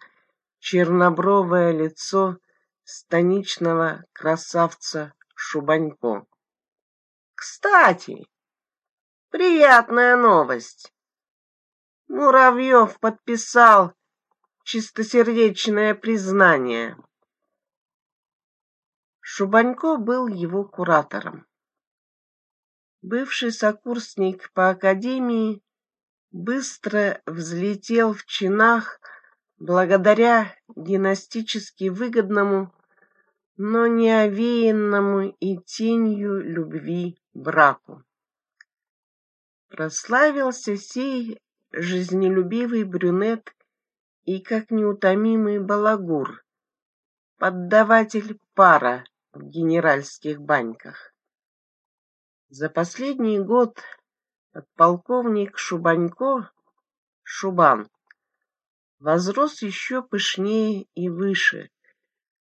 чернобровое лицо станичного красавца Шубанько. Кстати, приятная новость. Муравьев подписал чистосердечное признание. Шубанько был его куратором. Бывший сокурсник по академии быстро взлетел в чинах благодаря династически выгодному, но не овеянному и тенью любви браку. Прославился сей жизнелюбивый брюнет и как неутомимый балагур, поддаватель пара в генеральских баньках. За последний год подполковник Шубанько, Шубан, возрос еще пышнее и выше,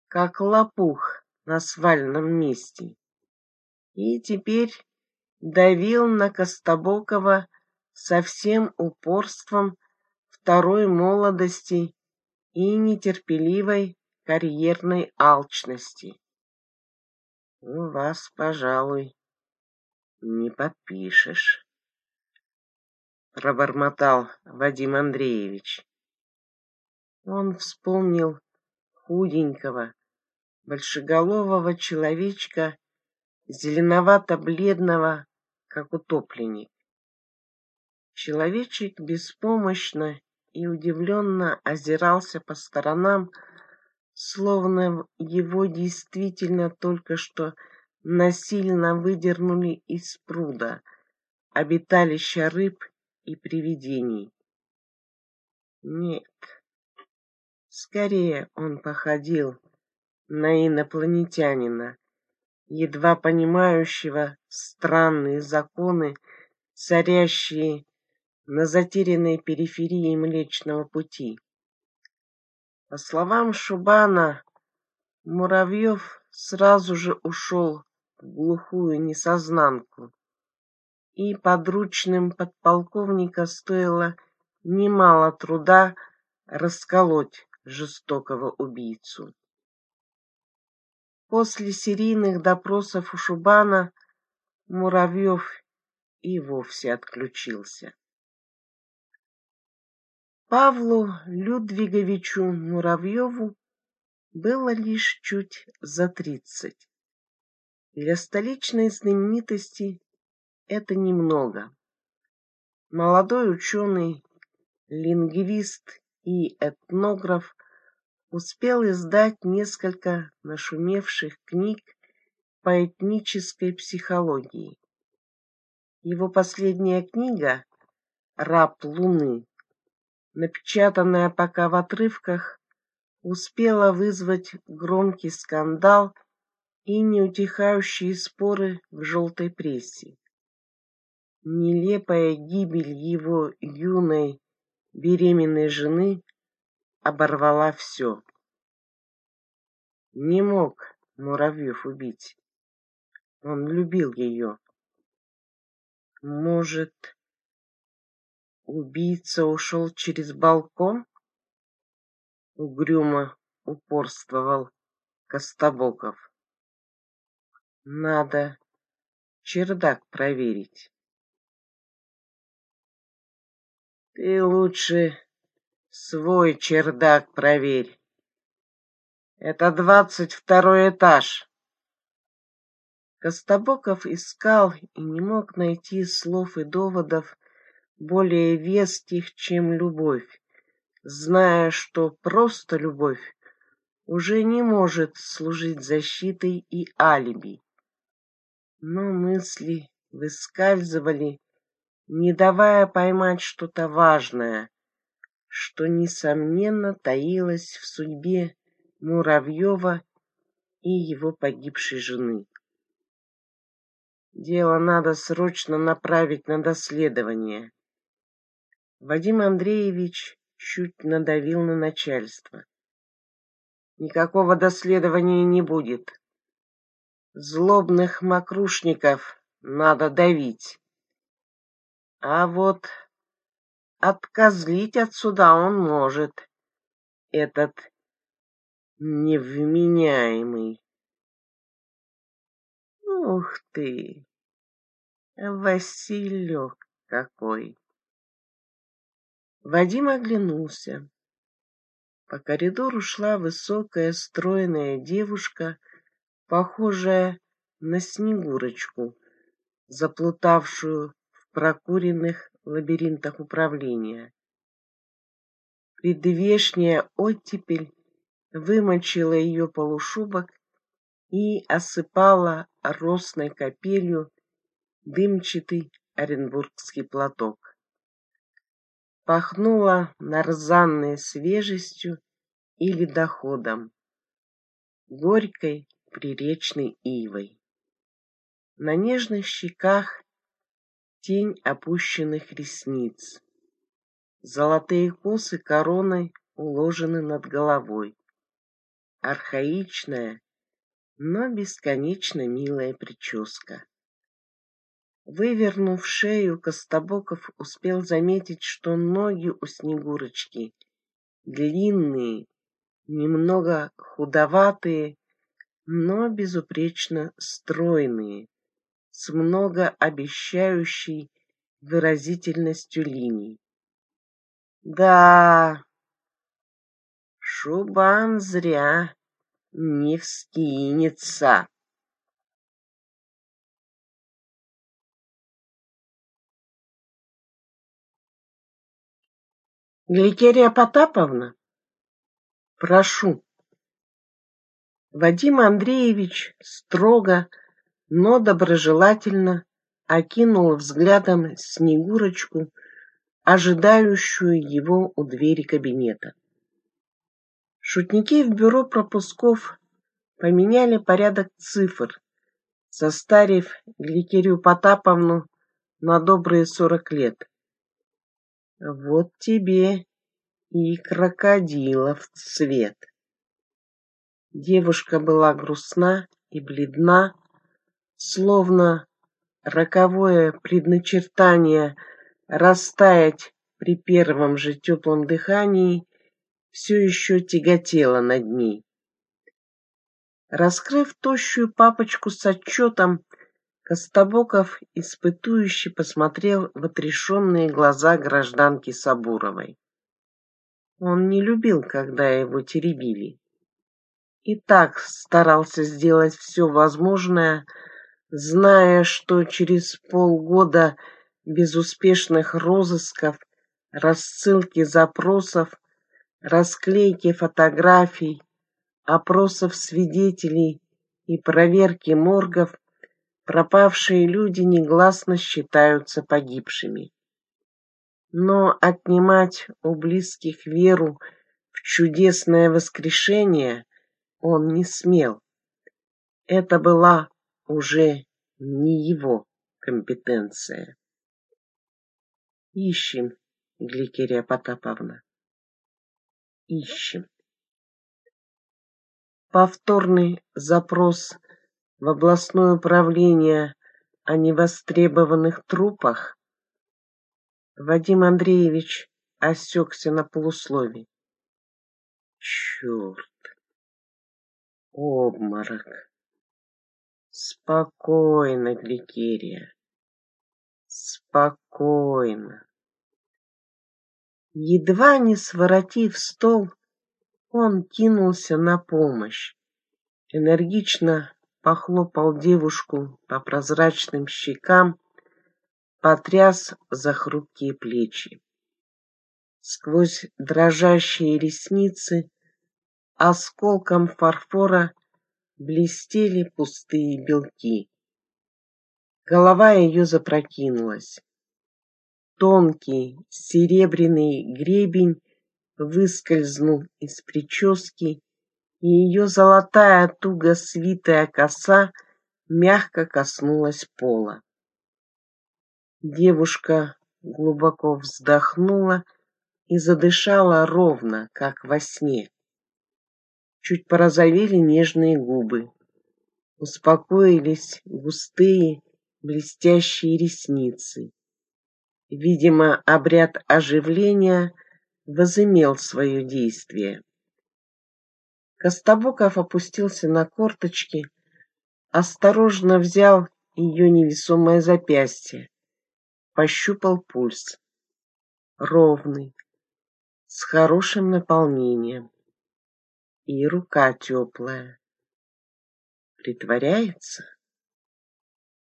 как лопух на свальном месте, и теперь давил на Костобокова со всем упорством второй молодости и нетерпеливой карьерной алчности. У вас, пожалуй, не подпишешь, пробормотал Вадим Андреевич. Он вспомнил худенького, большеголового человечка, зеленовато-бледного, как утопленник. Человечек беспомощно и удивленно озирался по сторонам, словно его действительно только что насильно выдернули из пруда, обиталища рыб и привидений. Нет, скорее он походил на инопланетянина, едва понимающего странные законы, царящие на затерянной периферии Млечного Пути. По словам Шубана, Муравьев сразу же ушел в глухую несознанку, и подручным подполковника стоило немало труда расколоть жестокого убийцу. После серийных допросов у Шубана Муравьев и вовсе отключился. Павлу Людвиговичу Муравьеву было лишь чуть за тридцать. Для столичной знаменитости это немного. Молодой ученый, лингвист и этнограф успел издать несколько нашумевших книг по этнической психологии. Его последняя книга «Раб Луны», напечатанная пока в отрывках, успела вызвать громкий скандал и неутихающие споры в желтой прессе. Нелепая гибель его юной беременной жены оборвала все. Не мог Муравьев убить. Он любил ее. Может, убийца ушел через балкон? Угрюмо упорствовал Костобоков. Надо чердак проверить. Ты лучше свой чердак проверь. Это двадцать второй этаж. Костобоков искал и не мог найти слов и доводов более веских, чем любовь зная, что просто любовь уже не может служить защитой и алиби. Но мысли выскальзывали, не давая поймать что-то важное, что, несомненно, таилось в судьбе Муравьева и его погибшей жены. Дело надо срочно направить на доследование. Вадим Андреевич чуть надавил на начальство. Никакого доследования не будет. Злобных мокрушников надо давить. А вот откозлить отсюда он может, этот невменяемый. Ух ты, Василек какой! Вадим оглянулся. По коридору шла высокая стройная девушка, похожая на Снегурочку, заплутавшую прокуренных лабиринтах управления. Предвешняя оттепель вымочила ее полушубок и осыпала росной капелью дымчатый оренбургский платок пахнуло нарзанной свежестью или доходом, горькой приречной ивой. На нежных щеках тень опущенных ресниц. Золотые косы короной уложены над головой. архаичная, но бесконечно милая прическа. Вывернув шею, Костобоков успел заметить, что ноги у Снегурочки длинные, немного худоватые, но безупречно стройные, с многообещающей выразительностью линий. Да, Шубан зря не вскинется. Гликерия Потаповна, прошу. Вадим Андреевич строго, но доброжелательно окинул взглядом Снегурочку, ожидающую его у двери кабинета. Шутники в бюро пропусков поменяли порядок цифр, состарив Гликерию Потаповну на добрые сорок лет. Вот тебе и крокодилов цвет. Девушка была грустна и бледна, словно роковое предначертание растаять при первом же теплом дыхании все еще тяготела над ней. Раскрыв тощую папочку с отчетом, Костобоков испытующе посмотрел в отрешенные глаза гражданки Сабуровой. Он не любил, когда его теребили. И так старался сделать все возможное, зная, что через полгода безуспешных розысков, рассылки запросов расклейки фотографий, опросов свидетелей и проверки моргов пропавшие люди негласно считаются погибшими. Но отнимать у близких веру в чудесное воскрешение он не смел. Это была уже не его компетенция. Ищем, Гликерия Потаповна ищем. Повторный запрос в областное управление о невостребованных трупах Вадим Андреевич осекся на полуслове. Черт! Обморок! Спокойно, Гликерия. Спокойно. Едва не своротив стол, он кинулся на помощь. Энергично похлопал девушку по прозрачным щекам, потряс за хрупкие плечи. Сквозь дрожащие ресницы осколком фарфора блестели пустые белки. Голова ее запрокинулась. Тонкий серебряный гребень выскользнул из прически, и ее золотая туго свитая коса мягко коснулась пола. Девушка глубоко вздохнула и задышала ровно, как во сне. Чуть порозовели нежные губы, успокоились густые блестящие ресницы. Видимо, обряд оживления возымел свое действие. Костобоков опустился на корточки, осторожно взял ее невесомое запястье, пощупал пульс. Ровный, с хорошим наполнением. И рука теплая. Притворяется?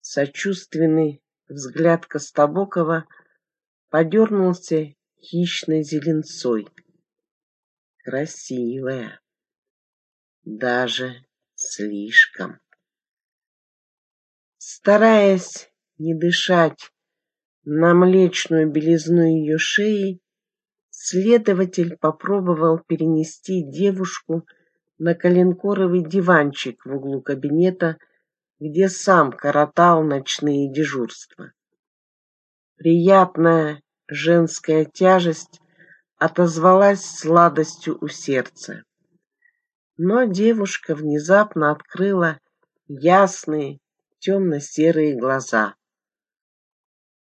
Сочувственный взгляд Костобокова — подернулся хищной зеленцой. Красивая, даже слишком. Стараясь не дышать на млечную белизну ее шеи, следователь попробовал перенести девушку на коленкоровый диванчик в углу кабинета, где сам коротал ночные дежурства. Приятная женская тяжесть отозвалась сладостью у сердца. Но девушка внезапно открыла ясные темно-серые глаза.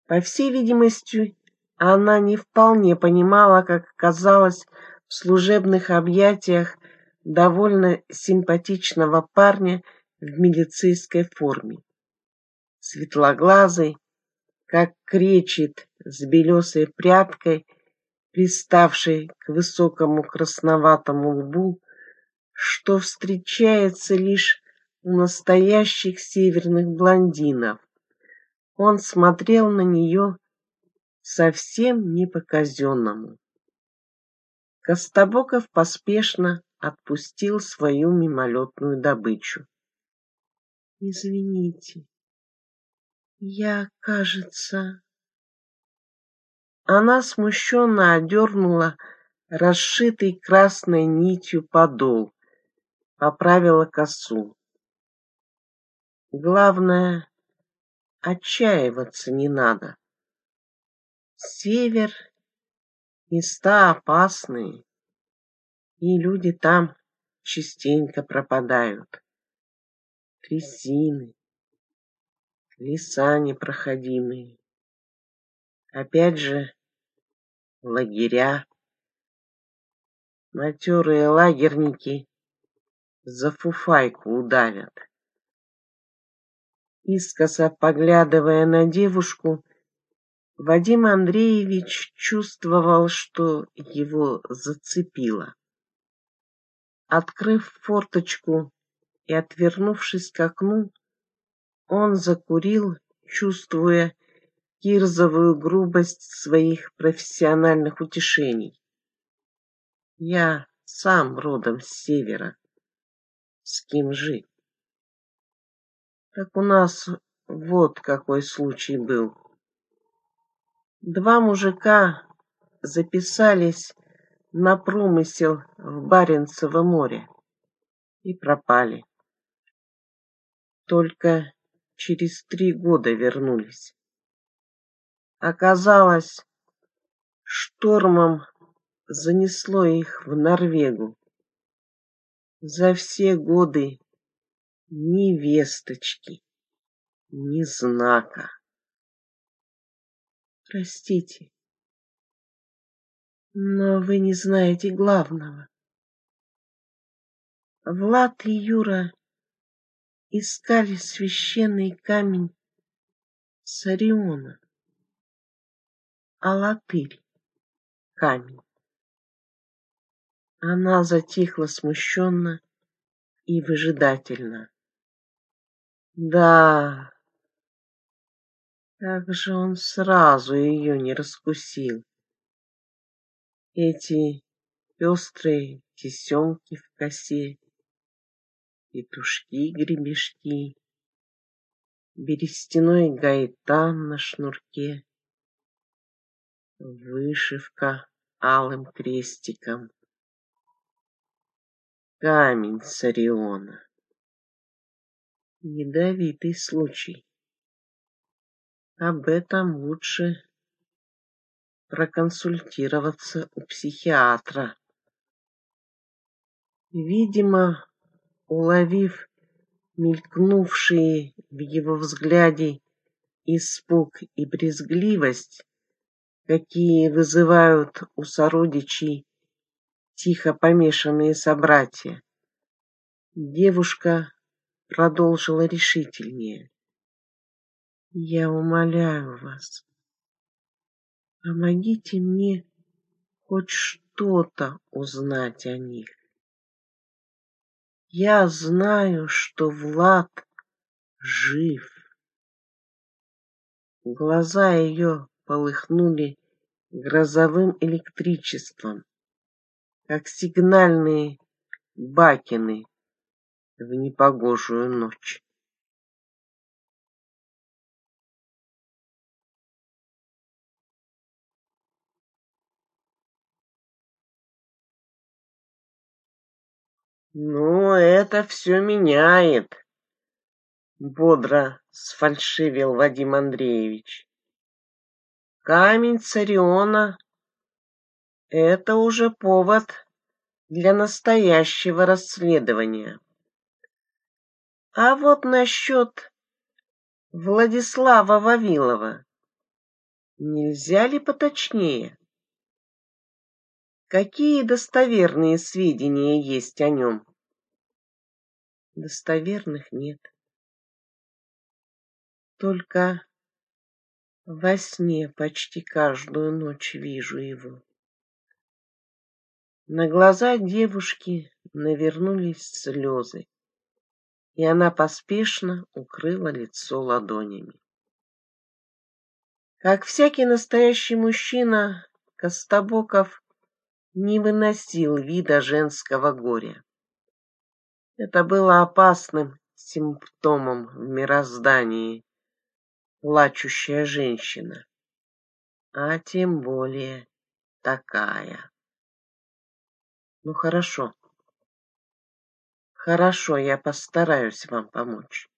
По всей видимости, она не вполне понимала, как оказалась в служебных объятиях довольно симпатичного парня в милицейской форме. Светлоглазый, как кречет с белесой прядкой, приставшей к высокому красноватому лбу, что встречается лишь у настоящих северных блондинов. Он смотрел на нее совсем не по-казенному. Костобоков поспешно отпустил свою мимолетную добычу. «Извините, я, кажется...» Она смущенно одернула расшитый красной нитью подол, поправила косу. Главное, отчаиваться не надо. Север — места опасные, и люди там частенько пропадают. Трясины, леса непроходимые. Опять же, лагеря. Матерые лагерники за фуфайку удавят. Искоса поглядывая на девушку, Вадим Андреевич чувствовал, что его зацепило. Открыв форточку и отвернувшись к окну, он закурил, чувствуя кирзовую грубость своих профессиональных утешений. Я сам родом с севера. С кем жить? Так у нас вот какой случай был. Два мужика записались на промысел в Баренцево море и пропали. Только через три года вернулись. Оказалось, штормом занесло их в Норвегу. За все годы ни весточки, ни знака. Простите, но вы не знаете главного. Влад и Юра искали священный камень Сариона, а латырь — камень. Она затихла смущенно и выжидательно. Да, как же он сразу ее не раскусил? Эти пестрые тесемки в косе, петушки-гребешки, берестяной гайтан на шнурке, вышивка алым крестиком, камень с Ориона. Ядовитый случай. Об этом лучше проконсультироваться у психиатра. Видимо, уловив мелькнувшие в его взгляде испуг и брезгливость, какие вызывают у сородичей тихо помешанные собратья, девушка продолжила решительнее. Я умоляю вас, помогите мне хоть что-то узнать о них. Я знаю, что Влад жив. Глаза ее полыхнули грозовым электричеством, как сигнальные бакины в непогожую ночь. Ну, это все меняет, бодро сфальшивил Вадим Андреевич. Камень Цариона — это уже повод для настоящего расследования. А вот насчет Владислава Вавилова нельзя ли поточнее? Какие достоверные сведения есть о нем? Достоверных нет. Только во сне почти каждую ночь вижу его. На глаза девушки навернулись слезы, и она поспешно укрыла лицо ладонями. Как всякий настоящий мужчина, Костобоков не выносил вида женского горя. Это было опасным симптомом в мироздании, плачущая женщина, а тем более такая. Ну хорошо, хорошо, я постараюсь вам помочь.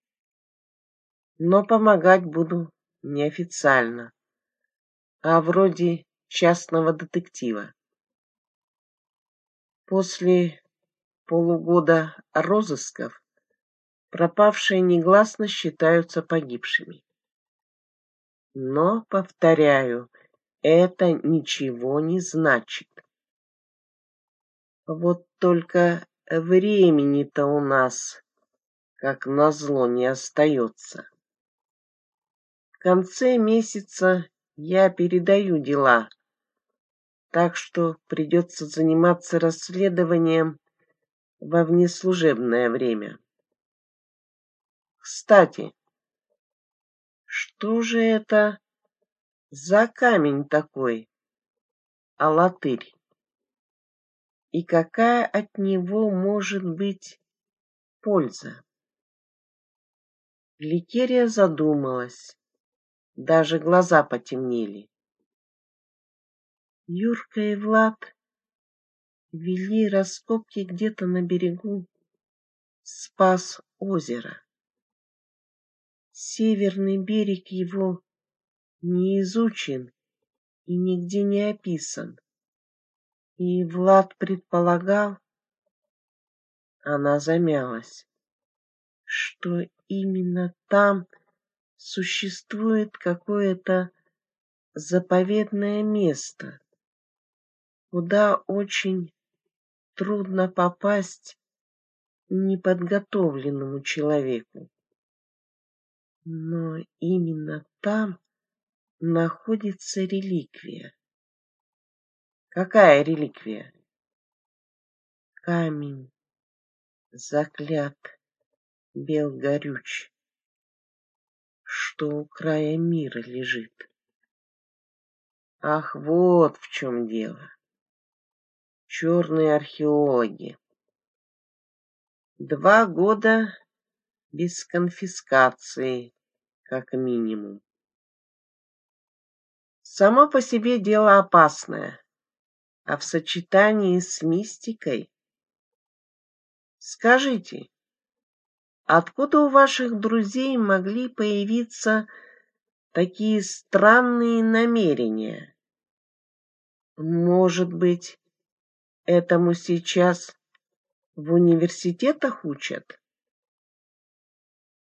Но помогать буду неофициально, а вроде частного детектива. После полугода розысков пропавшие негласно считаются погибшими. Но, повторяю, это ничего не значит. Вот только времени-то у нас, как назло, не остается. В конце месяца я передаю дела так что придется заниматься расследованием во внеслужебное время. Кстати, что же это за камень такой, алатырь? И какая от него может быть польза? Ликерия задумалась, даже глаза потемнели. Юрка и Влад вели раскопки где-то на берегу Спас озера. Северный берег его не изучен и нигде не описан. И Влад предполагал, она замялась, что именно там существует какое-то заповедное место, куда очень трудно попасть неподготовленному человеку. Но именно там находится реликвия. Какая реликвия? Камень заклят бел горюч, что у края мира лежит. Ах, вот в чем дело черные археологи. Два года без конфискации, как минимум. Само по себе дело опасное, а в сочетании с мистикой... Скажите, откуда у ваших друзей могли появиться такие странные намерения? Может быть, Этому сейчас в университетах учат?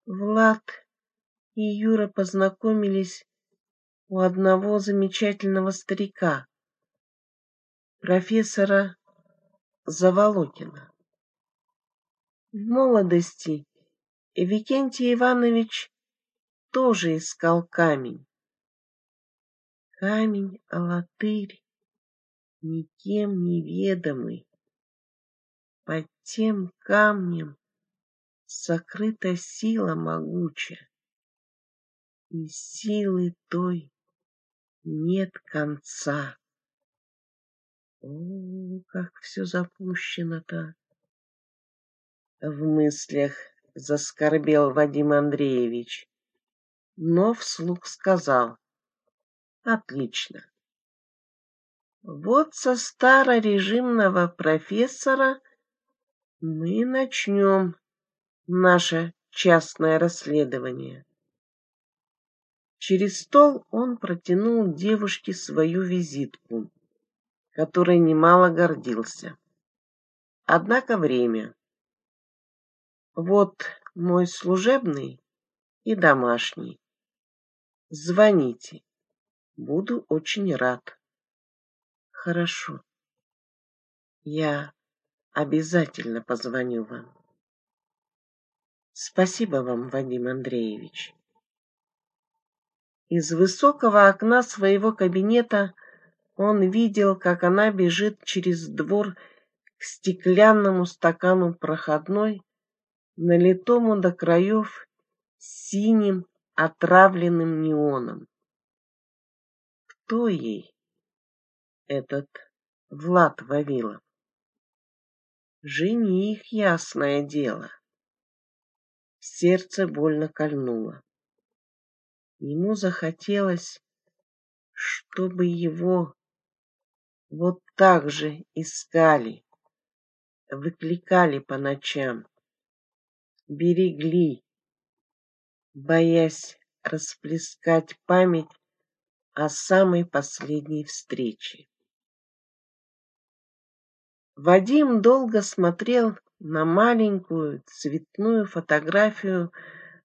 Влад и Юра познакомились у одного замечательного старика, профессора Заволокина. В молодости Викентий Иванович тоже искал камень. Камень-алатырь никем неведомый. Под тем камнем сокрыта сила могучая, и силы той нет конца. О, как все запущено-то! В мыслях заскорбел Вадим Андреевич, но вслух сказал. Отлично. Вот со старорежимного профессора мы начнем наше частное расследование. Через стол он протянул девушке свою визитку, которой немало гордился. однако время. Вот мой служебный и домашний. Звоните. Буду очень рад. Хорошо. Я обязательно позвоню вам. Спасибо вам, Вадим Андреевич. Из высокого окна своего кабинета он видел, как она бежит через двор к стеклянному стакану проходной, налитому до краев синим отравленным неоном. Кто ей этот Влад Вавилов? Жених, ясное дело. Сердце больно кольнуло. Ему захотелось, чтобы его вот так же искали, выкликали по ночам, берегли, боясь расплескать память о самой последней встрече. Вадим долго смотрел на маленькую цветную фотографию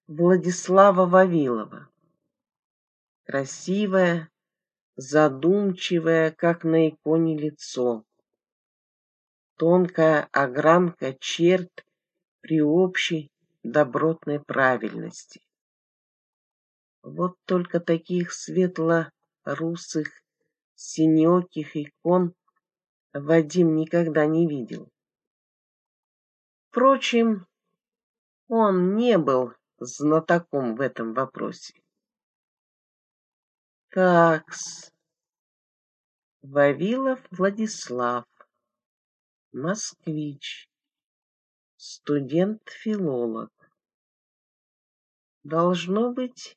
Владислава Вавилова. Красивое, задумчивое, как на иконе лицо. Тонкая огранка черт при общей добротной правильности. Вот только таких светло-русых, синеоких икон Вадим никогда не видел. Впрочем, он не был знатоком в этом вопросе. Такс. Вавилов Владислав. Москвич. Студент-филолог. Должно быть,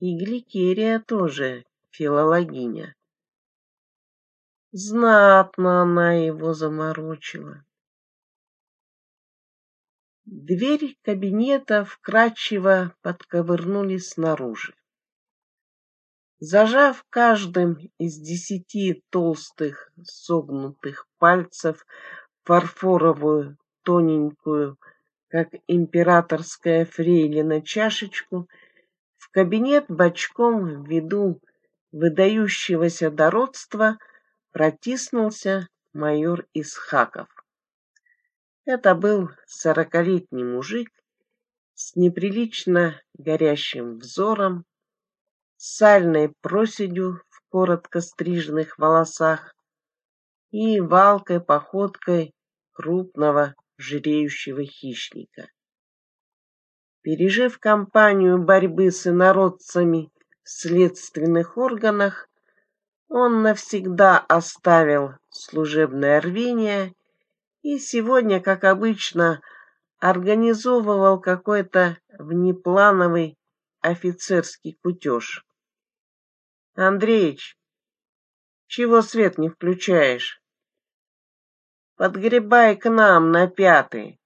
и Гликерия тоже филологиня. Знатно она его заморочила. Дверь кабинета вкрадчиво подковырнули снаружи. Зажав каждым из десяти толстых согнутых пальцев фарфоровую тоненькую, как императорская фрейлина, чашечку, в кабинет бочком ввиду выдающегося дородства протиснулся майор Исхаков. Это был сорокалетний мужик с неприлично горящим взором, сальной проседью в коротко стриженных волосах и валкой походкой крупного жиреющего хищника. Пережив кампанию борьбы с инородцами в следственных органах, он навсегда оставил служебное рвение и сегодня, как обычно, организовывал какой-то внеплановый офицерский кутеж. Андреич, чего свет не включаешь? Подгребай к нам на пятый.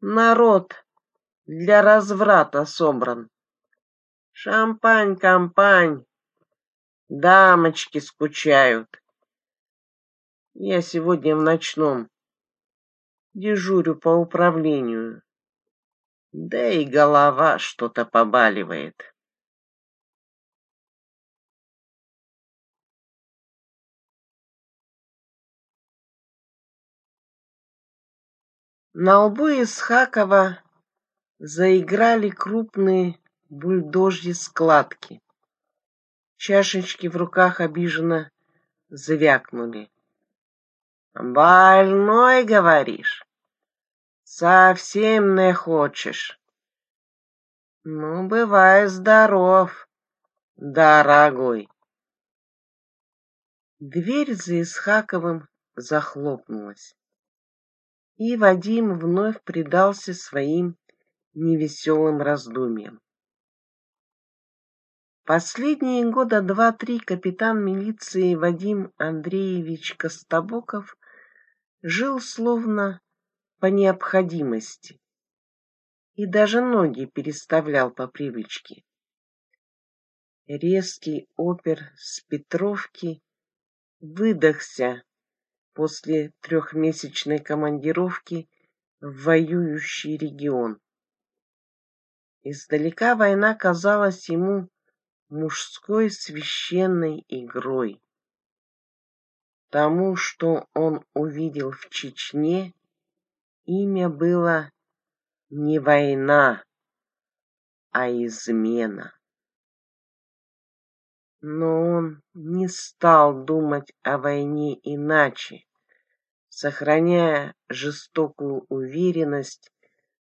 Народ для разврата собран. Шампань, компань, дамочки скучают. Я сегодня в ночном дежурю по управлению. Да и голова что-то побаливает. На лбу Исхакова заиграли крупные бульдожьи складки. Чашечки в руках обиженно звякнули. «Больной, говоришь? Совсем не хочешь?» «Ну, бывай здоров, дорогой!» Дверь за Исхаковым захлопнулась и Вадим вновь предался своим невеселым раздумьям. Последние года два-три капитан милиции Вадим Андреевич Костобоков жил словно по необходимости и даже ноги переставлял по привычке. Резкий опер с Петровки выдохся после трехмесячной командировки в воюющий регион. Издалека война казалась ему мужской священной игрой. Тому, что он увидел в Чечне, имя было не война, а измена. Но он не стал думать о войне иначе, сохраняя жестокую уверенность,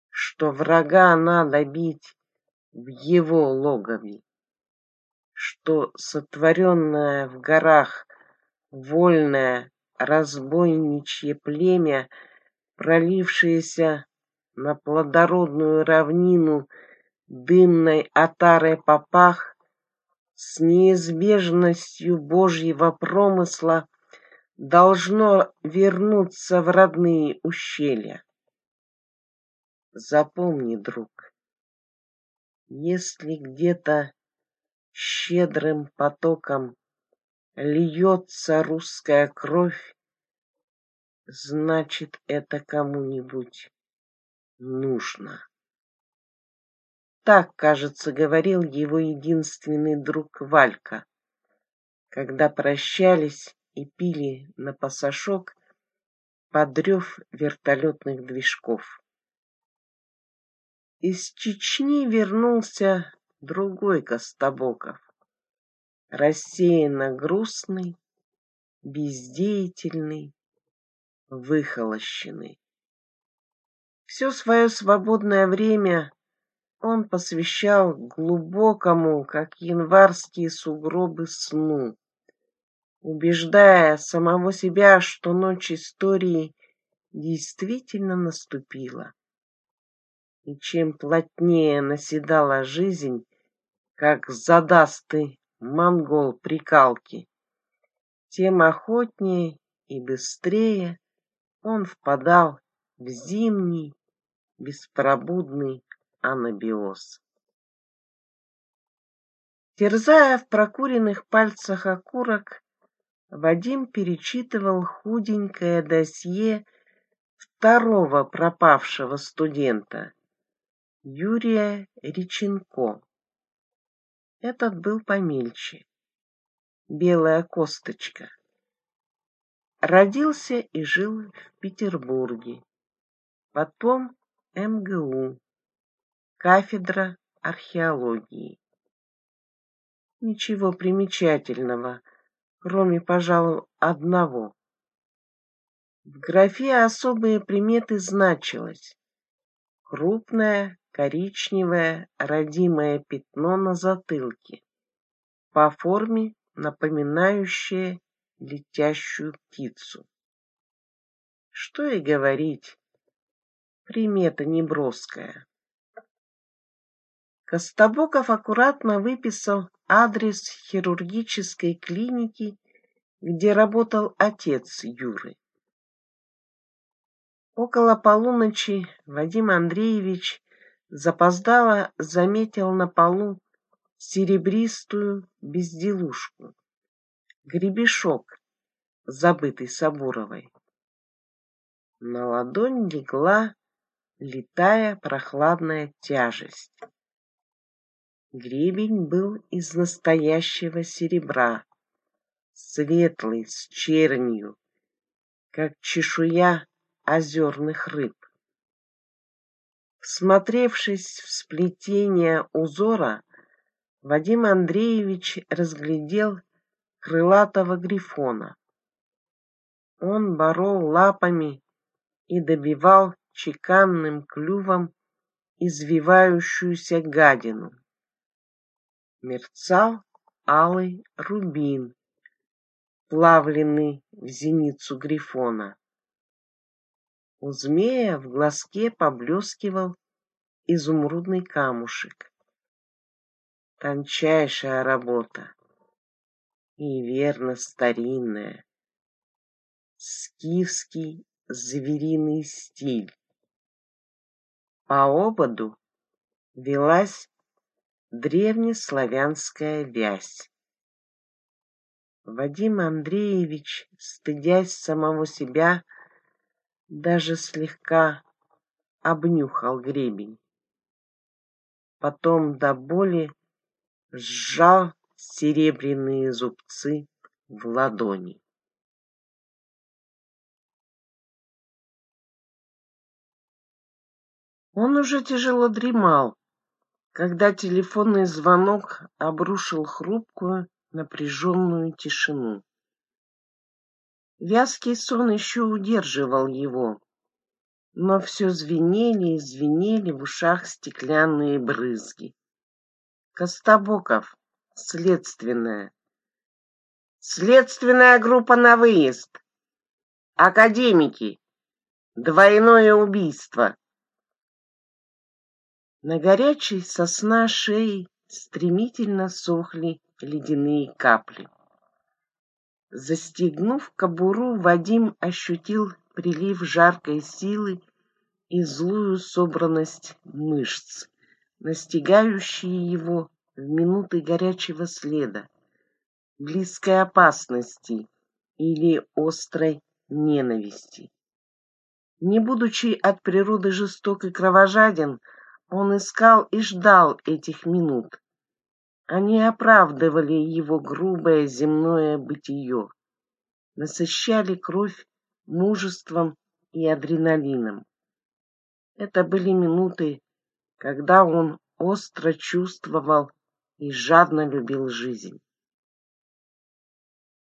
что врага надо бить в его логове, что сотворенное в горах вольное разбойничье племя, пролившееся на плодородную равнину дымной отарой попах, с неизбежностью Божьего промысла должно вернуться в родные ущелья. Запомни, друг, если где-то щедрым потоком льется русская кровь, значит, это кому-нибудь нужно. Так, кажется, говорил его единственный друг Валька, когда прощались и пили на пасашок подрев вертолетных движков. Из Чечни вернулся другой Костобоков, рассеянно грустный, бездеятельный, выхолощенный. Все свое свободное время он посвящал глубокому, как январские сугробы, сну, убеждая самого себя, что ночь истории действительно наступила. И чем плотнее наседала жизнь, как задастый монгол прикалки, тем охотнее и быстрее он впадал в зимний беспробудный анабиоз. Терзая в прокуренных пальцах окурок, Вадим перечитывал худенькое досье второго пропавшего студента, Юрия Реченко. Этот был помельче, белая косточка. Родился и жил в Петербурге. Потом МГУ, кафедра археологии. Ничего примечательного, кроме, пожалуй, одного. В графе особые приметы значилось крупное коричневое родимое пятно на затылке, по форме напоминающее летящую птицу. Что и говорить, примета неброская. Костобоков аккуратно выписал адрес хирургической клиники, где работал отец Юры. Около полуночи Вадим Андреевич запоздало заметил на полу серебристую безделушку, гребешок, забытый Сабуровой. На ладонь легла летая прохладная тяжесть. Гребень был из настоящего серебра, светлый, с чернью, как чешуя озерных рыб. Всмотревшись в сплетение узора, Вадим Андреевич разглядел крылатого грифона. Он борол лапами и добивал чеканным клювом извивающуюся гадину. Мерцал алый рубин, плавленный в зеницу грифона. У змея в глазке поблескивал изумрудный камушек. Тончайшая работа и верно старинная. Скифский звериный стиль. По ободу велась древнеславянская вязь. Вадим Андреевич, стыдясь самого себя, даже слегка обнюхал гребень. Потом до боли сжал серебряные зубцы в ладони. Он уже тяжело дремал, когда телефонный звонок обрушил хрупкую, напряженную тишину. Вязкий сон еще удерживал его, но все звенели и звенели в ушах стеклянные брызги. Костобоков, следственная. Следственная группа на выезд. Академики. Двойное убийство. На горячей сосна шеи стремительно сохли ледяные капли. Застегнув кобуру, Вадим ощутил прилив жаркой силы и злую собранность мышц, настигающие его в минуты горячего следа, близкой опасности или острой ненависти. Не будучи от природы жесток и кровожаден, он искал и ждал этих минут. Они оправдывали его грубое земное бытие, насыщали кровь мужеством и адреналином. Это были минуты, когда он остро чувствовал и жадно любил жизнь.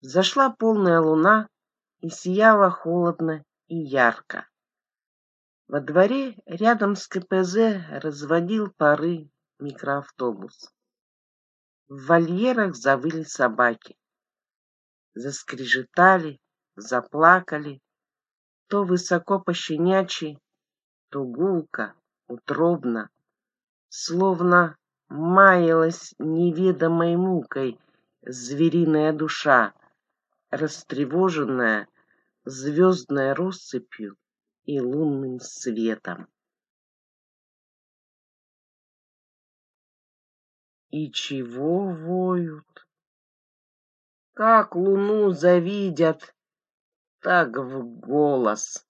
Зашла полная луна и сияла холодно и ярко. Во дворе рядом с КПЗ разводил пары микроавтобус. В вольерах завыли собаки. Заскрежетали, заплакали, то высоко пощенячьи, то гулко, утробно, словно маялась неведомой мукой звериная душа, растревоженная звездной россыпью и лунным светом. И чего воют? Как луну завидят, так в голос.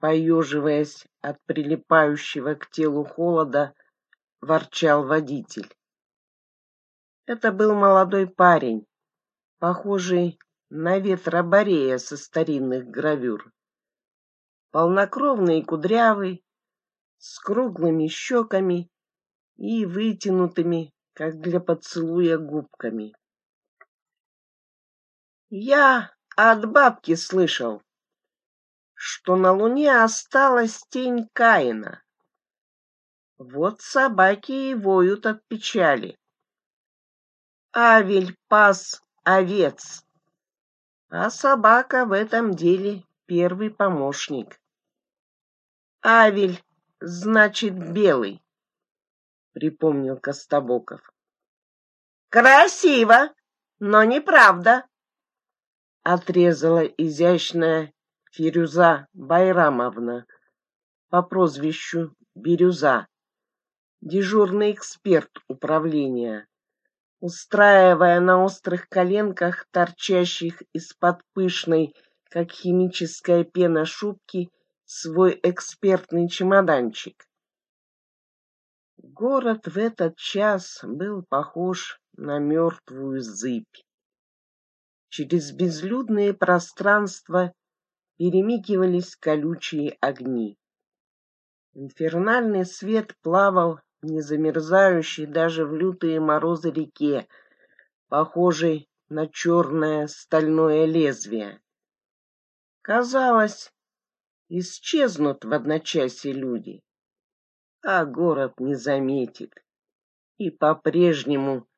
Поеживаясь от прилипающего к телу холода, ворчал водитель. Это был молодой парень, похожий на ветроборея со старинных гравюр полнокровный и кудрявый, с круглыми щеками и вытянутыми, как для поцелуя, губками. Я от бабки слышал, что на луне осталась тень Каина. Вот собаки и воют от печали. Авель пас овец, а собака в этом деле первый помощник. Авель, значит, белый, припомнил Костобоков. Красиво, но неправда, отрезала изящная Фирюза Байрамовна по прозвищу Бирюза, дежурный эксперт управления, устраивая на острых коленках, торчащих из-под пышной, как химическая пена шубки, свой экспертный чемоданчик. Город в этот час был похож на мертвую зыбь. Через безлюдные пространства перемигивались колючие огни. Инфернальный свет плавал не замерзающий даже в лютые морозы реке, похожей на черное стальное лезвие. Казалось, исчезнут в одночасье люди, а город не заметит и по-прежнему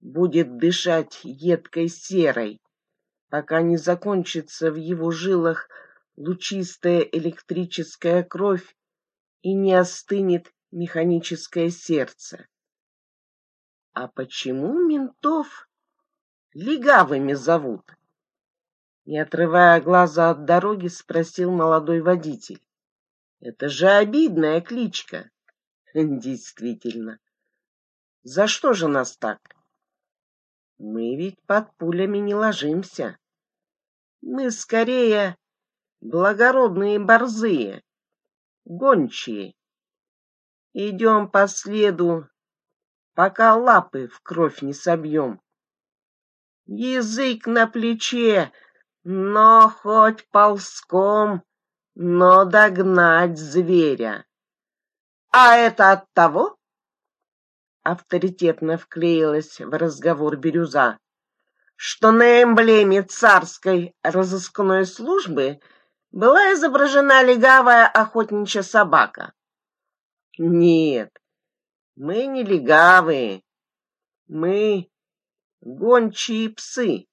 будет дышать едкой серой, пока не закончится в его жилах лучистая электрическая кровь и не остынет механическое сердце. А почему ментов легавыми зовут? Не отрывая глаза от дороги, спросил молодой водитель. Это же обидная кличка. Действительно. За что же нас так? Мы ведь под пулями не ложимся. Мы скорее благородные борзые, гончие. Идем по следу, пока лапы в кровь не собьем. Язык на плече, но хоть ползком, но догнать зверя. А это от того, авторитетно вклеилась в разговор Бирюза, что на эмблеме царской разыскной службы была изображена легавая охотничья собака. Нет, мы не легавые, мы гончие псы,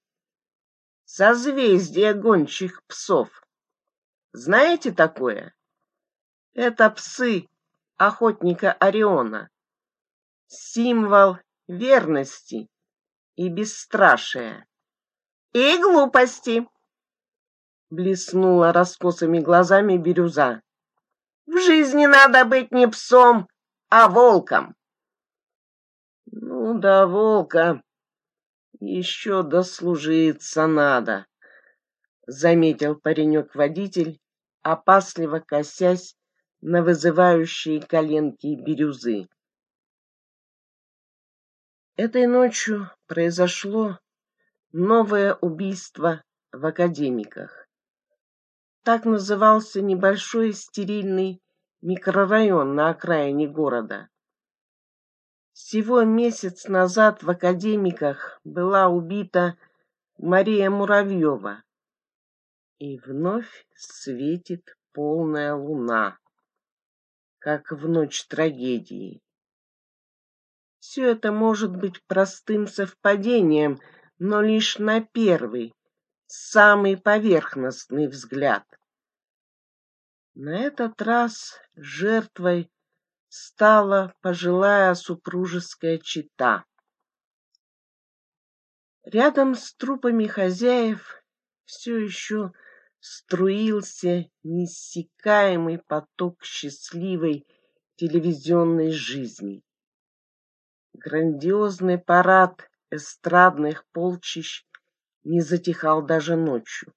созвездие гончих псов. Знаете такое? Это псы охотника Ориона символ верности и бесстрашия. И глупости, блеснула раскосыми глазами бирюза. В жизни надо быть не псом, а волком. Ну да, волка еще дослужиться надо, заметил паренек-водитель, опасливо косясь на вызывающие коленки бирюзы. Этой ночью произошло новое убийство в академиках. Так назывался небольшой стерильный микрорайон на окраине города. Всего месяц назад в академиках была убита Мария Муравьева. И вновь светит полная луна, как в ночь трагедии. Все это может быть простым совпадением, но лишь на первый, самый поверхностный взгляд. На этот раз жертвой стала пожилая супружеская чета. Рядом с трупами хозяев все еще струился неиссякаемый поток счастливой телевизионной жизни. Грандиозный парад эстрадных полчищ не затихал даже ночью.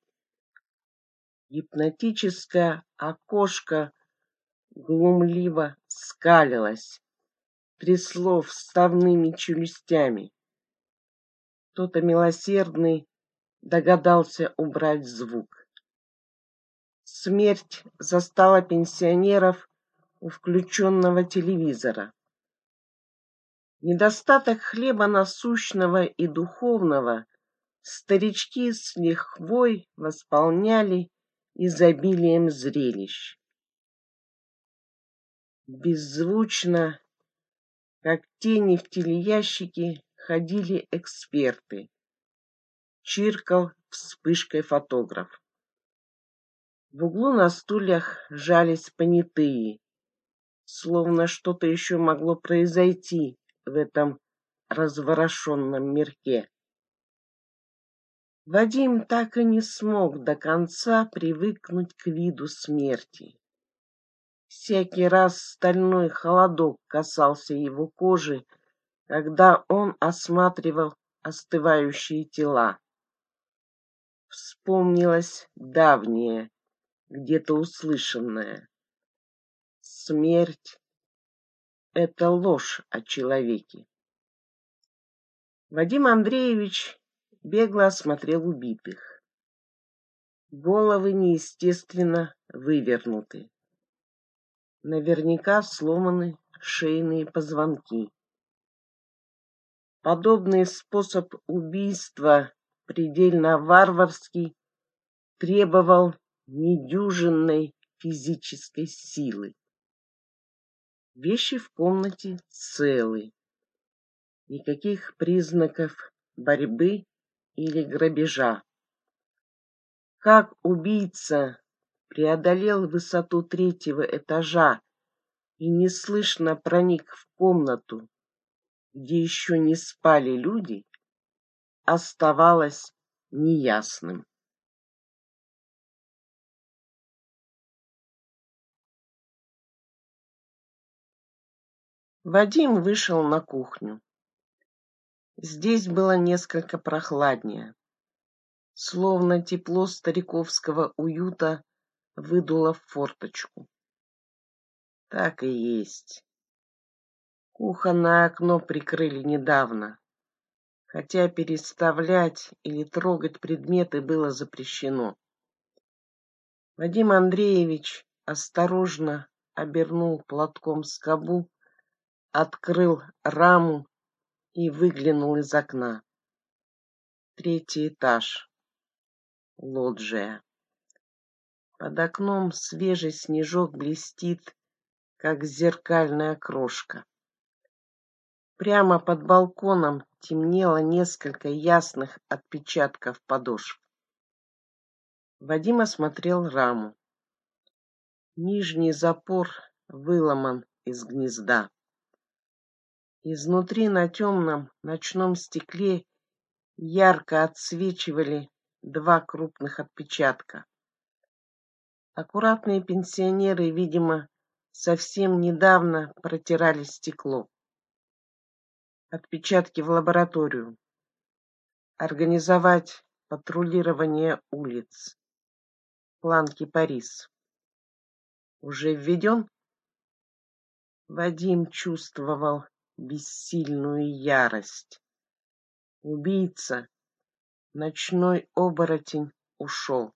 Гипнотическое окошко глумливо скалилось, трясло вставными челюстями. Кто-то милосердный догадался убрать звук. Смерть застала пенсионеров у включенного телевизора. Недостаток хлеба насущного и духовного старички с лихвой восполняли изобилием зрелищ. Беззвучно, как тени в телеящике, ходили эксперты. Чиркал вспышкой фотограф. В углу на стульях жались понятые, словно что-то еще могло произойти в этом разворошенном мирке. Вадим так и не смог до конца привыкнуть к виду смерти. Всякий раз стальной холодок касался его кожи, когда он осматривал остывающие тела. Вспомнилось давнее, где-то услышанное. Смерть это ложь о человеке. Вадим Андреевич бегло осмотрел убитых. Головы неестественно вывернуты. Наверняка сломаны шейные позвонки. Подобный способ убийства, предельно варварский, требовал недюжинной физической силы. Вещи в комнате целы. Никаких признаков борьбы или грабежа. Как убийца преодолел высоту третьего этажа и неслышно проник в комнату, где еще не спали люди, оставалось неясным. Вадим вышел на кухню. Здесь было несколько прохладнее. Словно тепло стариковского уюта выдуло в форточку. Так и есть. Кухонное окно прикрыли недавно, хотя переставлять или трогать предметы было запрещено. Вадим Андреевич осторожно обернул платком скобу, открыл раму и выглянул из окна. Третий этаж. Лоджия. Под окном свежий снежок блестит, как зеркальная крошка. Прямо под балконом темнело несколько ясных отпечатков подошв. Вадим осмотрел раму. Нижний запор выломан из гнезда. Изнутри на темном ночном стекле ярко отсвечивали два крупных отпечатка. Аккуратные пенсионеры, видимо, совсем недавно протирали стекло. Отпечатки в лабораторию. Организовать патрулирование улиц. План Кипарис. Уже введен? Вадим чувствовал бессильную ярость. Убийца, ночной оборотень, ушел.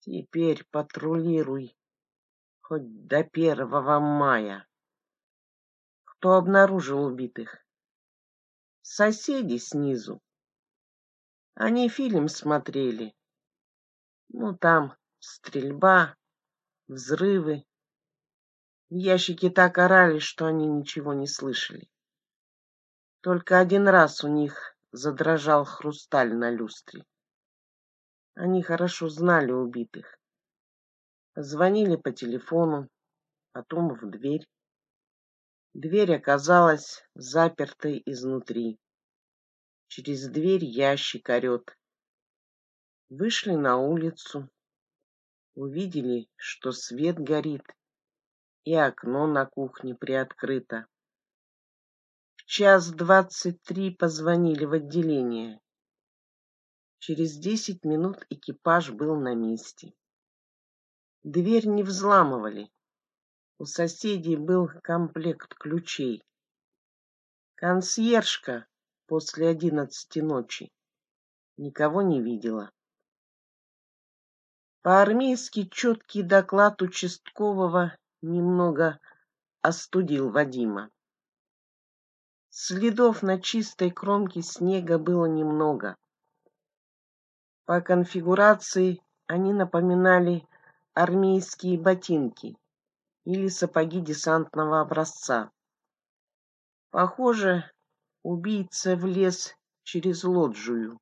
Теперь патрулируй хоть до первого мая. Кто обнаружил убитых? Соседи снизу. Они фильм смотрели. Ну, там стрельба, взрывы. В ящике так орали, что они ничего не слышали. Только один раз у них задрожал хрусталь на люстре. Они хорошо знали убитых. Звонили по телефону, потом в дверь. Дверь оказалась запертой изнутри. Через дверь ящик орет. Вышли на улицу, увидели, что свет горит, и окно на кухне приоткрыто. В час двадцать три позвонили в отделение. Через десять минут экипаж был на месте. Дверь не взламывали. У соседей был комплект ключей. Консьержка после одиннадцати ночи никого не видела. По-армейски четкий доклад участкового немного остудил Вадима. Следов на чистой кромке снега было немного. По конфигурации они напоминали армейские ботинки или сапоги десантного образца. Похоже, убийца влез через лоджию,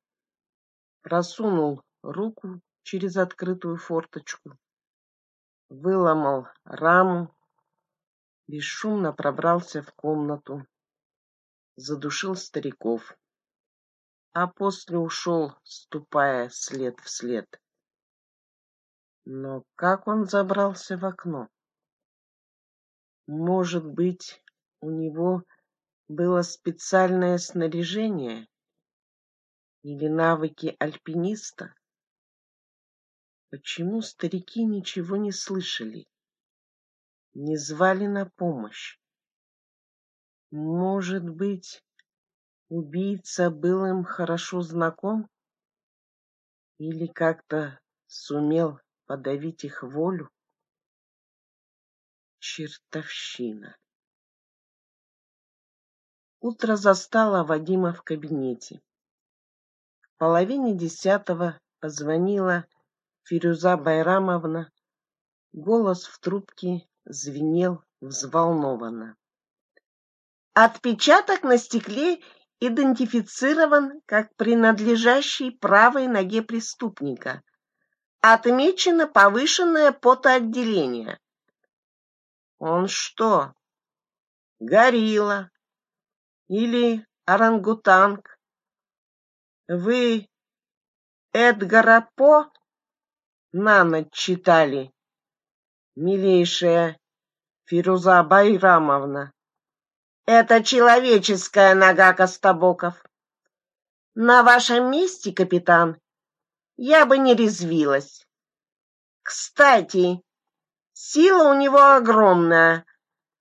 просунул руку через открытую форточку выломал раму, бесшумно пробрался в комнату, задушил стариков, а после ушел, ступая след в след. Но как он забрался в окно? Может быть, у него было специальное снаряжение или навыки альпиниста? Почему старики ничего не слышали, не звали на помощь? Может быть, убийца был им хорошо знаком или как-то сумел подавить их волю? Чертовщина. Утро застало Вадима в кабинете. В половине десятого позвонила Фирюза Байрамовна. Голос в трубке звенел взволнованно. Отпечаток на стекле идентифицирован как принадлежащий правой ноге преступника. Отмечено повышенное потоотделение. Он что, горилла или орангутанг? Вы Эдгара По на ночь читали, милейшая Фируза Байрамовна. Это человеческая нога, Костобоков. На вашем месте, капитан, я бы не резвилась. Кстати, сила у него огромная.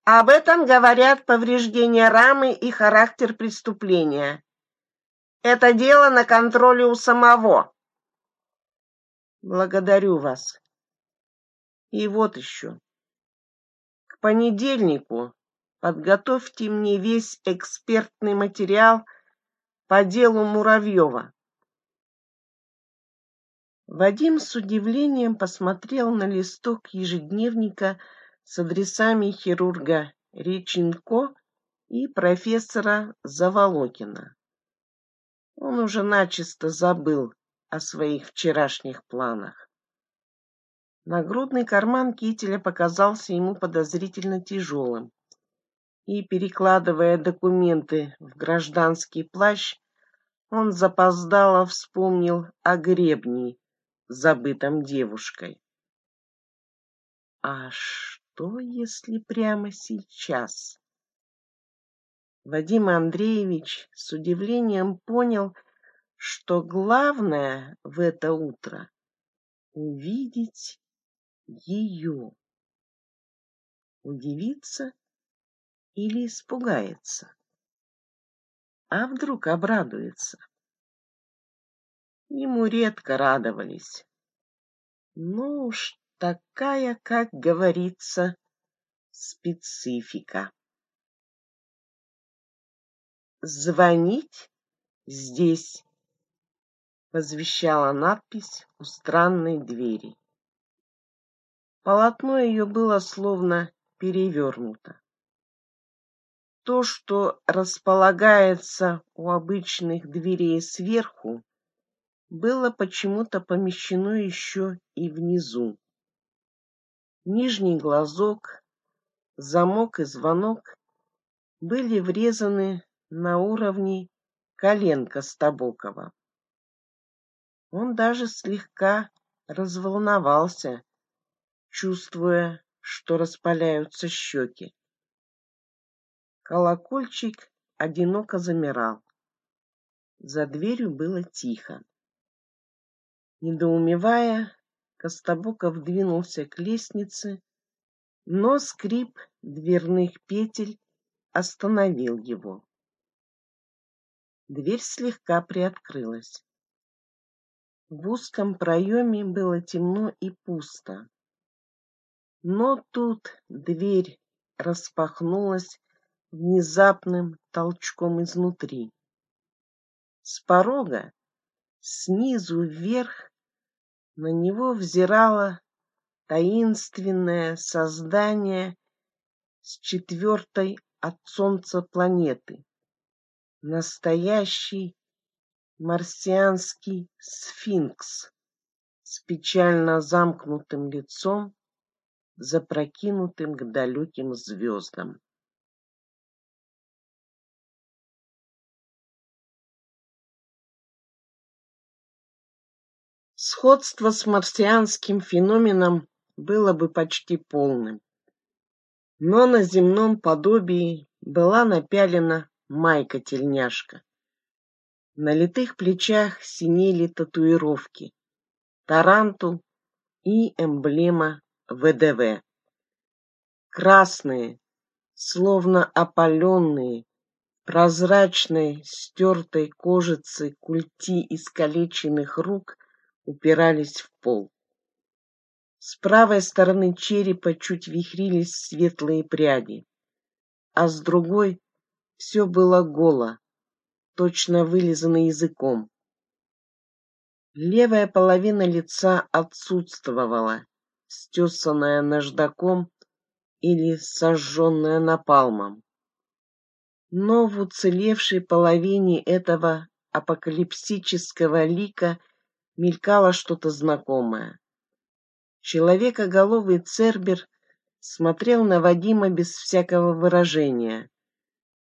Об этом говорят повреждения рамы и характер преступления. Это дело на контроле у самого. Благодарю вас. И вот еще. К понедельнику подготовьте мне весь экспертный материал по делу Муравьева. Вадим с удивлением посмотрел на листок ежедневника с адресами хирурга Реченко и профессора Заволокина. Он уже начисто забыл о своих вчерашних планах. Нагрудный карман кителя показался ему подозрительно тяжелым, и, перекладывая документы в гражданский плащ, он запоздало вспомнил о гребне, забытом девушкой. А что, если прямо сейчас? Вадим Андреевич с удивлением понял, что главное в это утро — увидеть ее. Удивиться или испугается? А вдруг обрадуется? Ему редко радовались. Ну уж такая, как говорится, специфика. Звонить здесь возвещала надпись у странной двери. Полотно ее было словно перевернуто. То, что располагается у обычных дверей сверху, было почему-то помещено еще и внизу. Нижний глазок, замок и звонок были врезаны на уровне коленка Стобокова. Он даже слегка разволновался, чувствуя, что распаляются щеки. Колокольчик одиноко замирал. За дверью было тихо. Недоумевая, Костобоков двинулся к лестнице, но скрип дверных петель остановил его. Дверь слегка приоткрылась. В узком проеме было темно и пусто. Но тут дверь распахнулась внезапным толчком изнутри. С порога, снизу вверх, на него взирало таинственное создание с четвертой от Солнца планеты. Настоящий марсианский сфинкс с печально замкнутым лицом, запрокинутым к далеким звездам. Сходство с марсианским феноменом было бы почти полным. Но на земном подобии была напялена майка-тельняшка. На литых плечах синели татуировки, тарантул и эмблема ВДВ. Красные, словно опаленные, прозрачной, стертой кожицей культи искалеченных рук упирались в пол. С правой стороны черепа чуть вихрились светлые пряди, а с другой все было голо, точно вылизано языком. Левая половина лица отсутствовала, стесанная наждаком или сожженная напалмом. Но в уцелевшей половине этого апокалипсического лика мелькало что-то знакомое. Человекоголовый Цербер смотрел на Вадима без всякого выражения,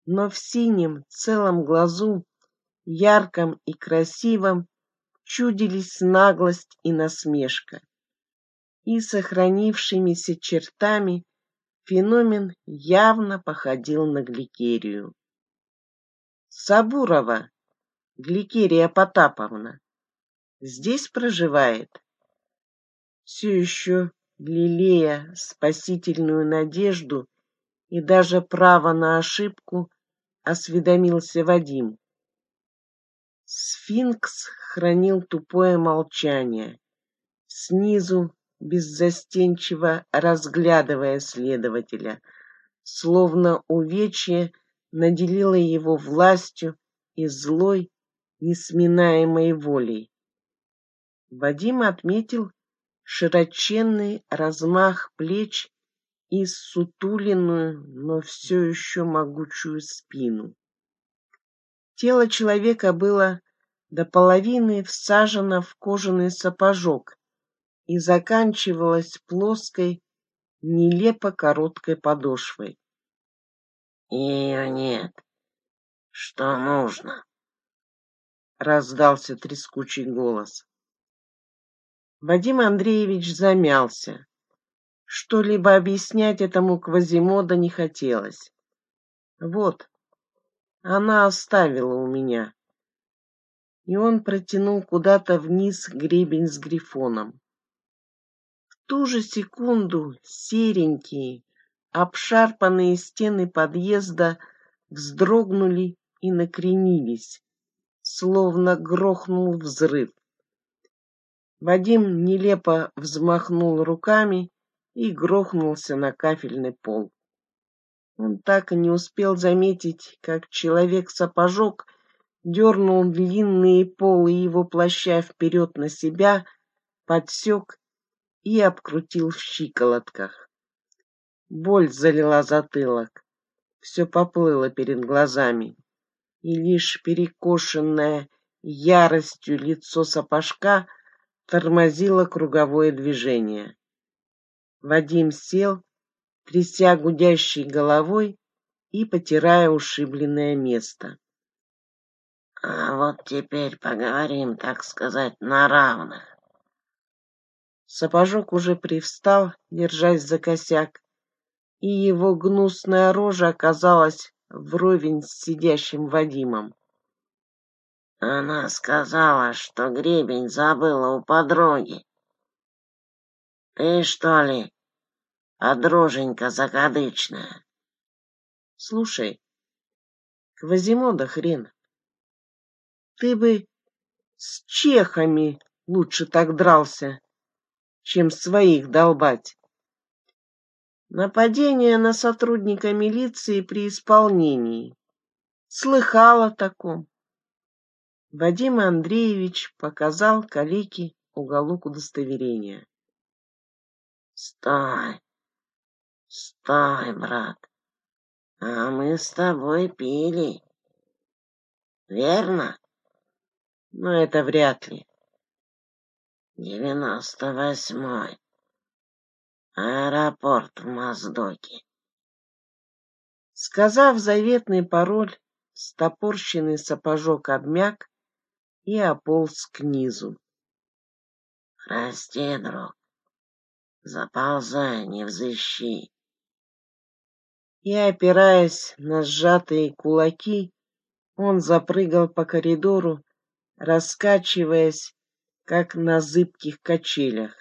но в синем целом глазу ярком и красивом, чудились наглость и насмешка. И сохранившимися чертами феномен явно походил на гликерию. Сабурова, Гликерия Потаповна, здесь проживает? Все еще лелея спасительную надежду и даже право на ошибку, осведомился Вадим. Сфинкс хранил тупое молчание, снизу беззастенчиво разглядывая следователя, словно увечье наделило его властью и злой, несминаемой волей. Вадим отметил широченный размах плеч и сутуленную, но все еще могучую спину. Тело человека было до половины всажено в кожаный сапожок и заканчивалось плоской, нелепо короткой подошвой. Ее нет. Что нужно? Раздался трескучий голос. Вадим Андреевич замялся. Что-либо объяснять этому Квазимода не хотелось. Вот, она оставила у меня. И он протянул куда-то вниз гребень с грифоном. В ту же секунду серенькие, обшарпанные стены подъезда вздрогнули и накренились, словно грохнул взрыв. Вадим нелепо взмахнул руками и грохнулся на кафельный пол. Он так и не успел заметить, как человек-сапожок дернул длинные полы его плаща вперед на себя, подсек и обкрутил в щиколотках. Боль залила затылок, все поплыло перед глазами, и лишь перекошенное яростью лицо сапожка — тормозило круговое движение. Вадим сел, тряся гудящей головой и потирая ушибленное место. А вот теперь поговорим, так сказать, на равных. Сапожок уже привстал, держась за косяк, и его гнусная рожа оказалась вровень с сидящим Вадимом. Она сказала, что гребень забыла у подруги. Ты что ли, подруженька закадычная? Слушай, Квазимода хрен, ты бы с чехами лучше так дрался, чем своих долбать. Нападение на сотрудника милиции при исполнении. Слыхала о таком. Вадим Андреевич показал Калике уголок удостоверения. Стой, стой, брат, а мы с тобой пили, верно? Но это вряд ли. Девяносто восьмой. Аэропорт в Моздоке. Сказав заветный пароль, стопорщенный сапожок обмяк и ополз к низу. Прости, друг, заползай, не взыщи. И, опираясь на сжатые кулаки, он запрыгал по коридору, раскачиваясь, как на зыбких качелях.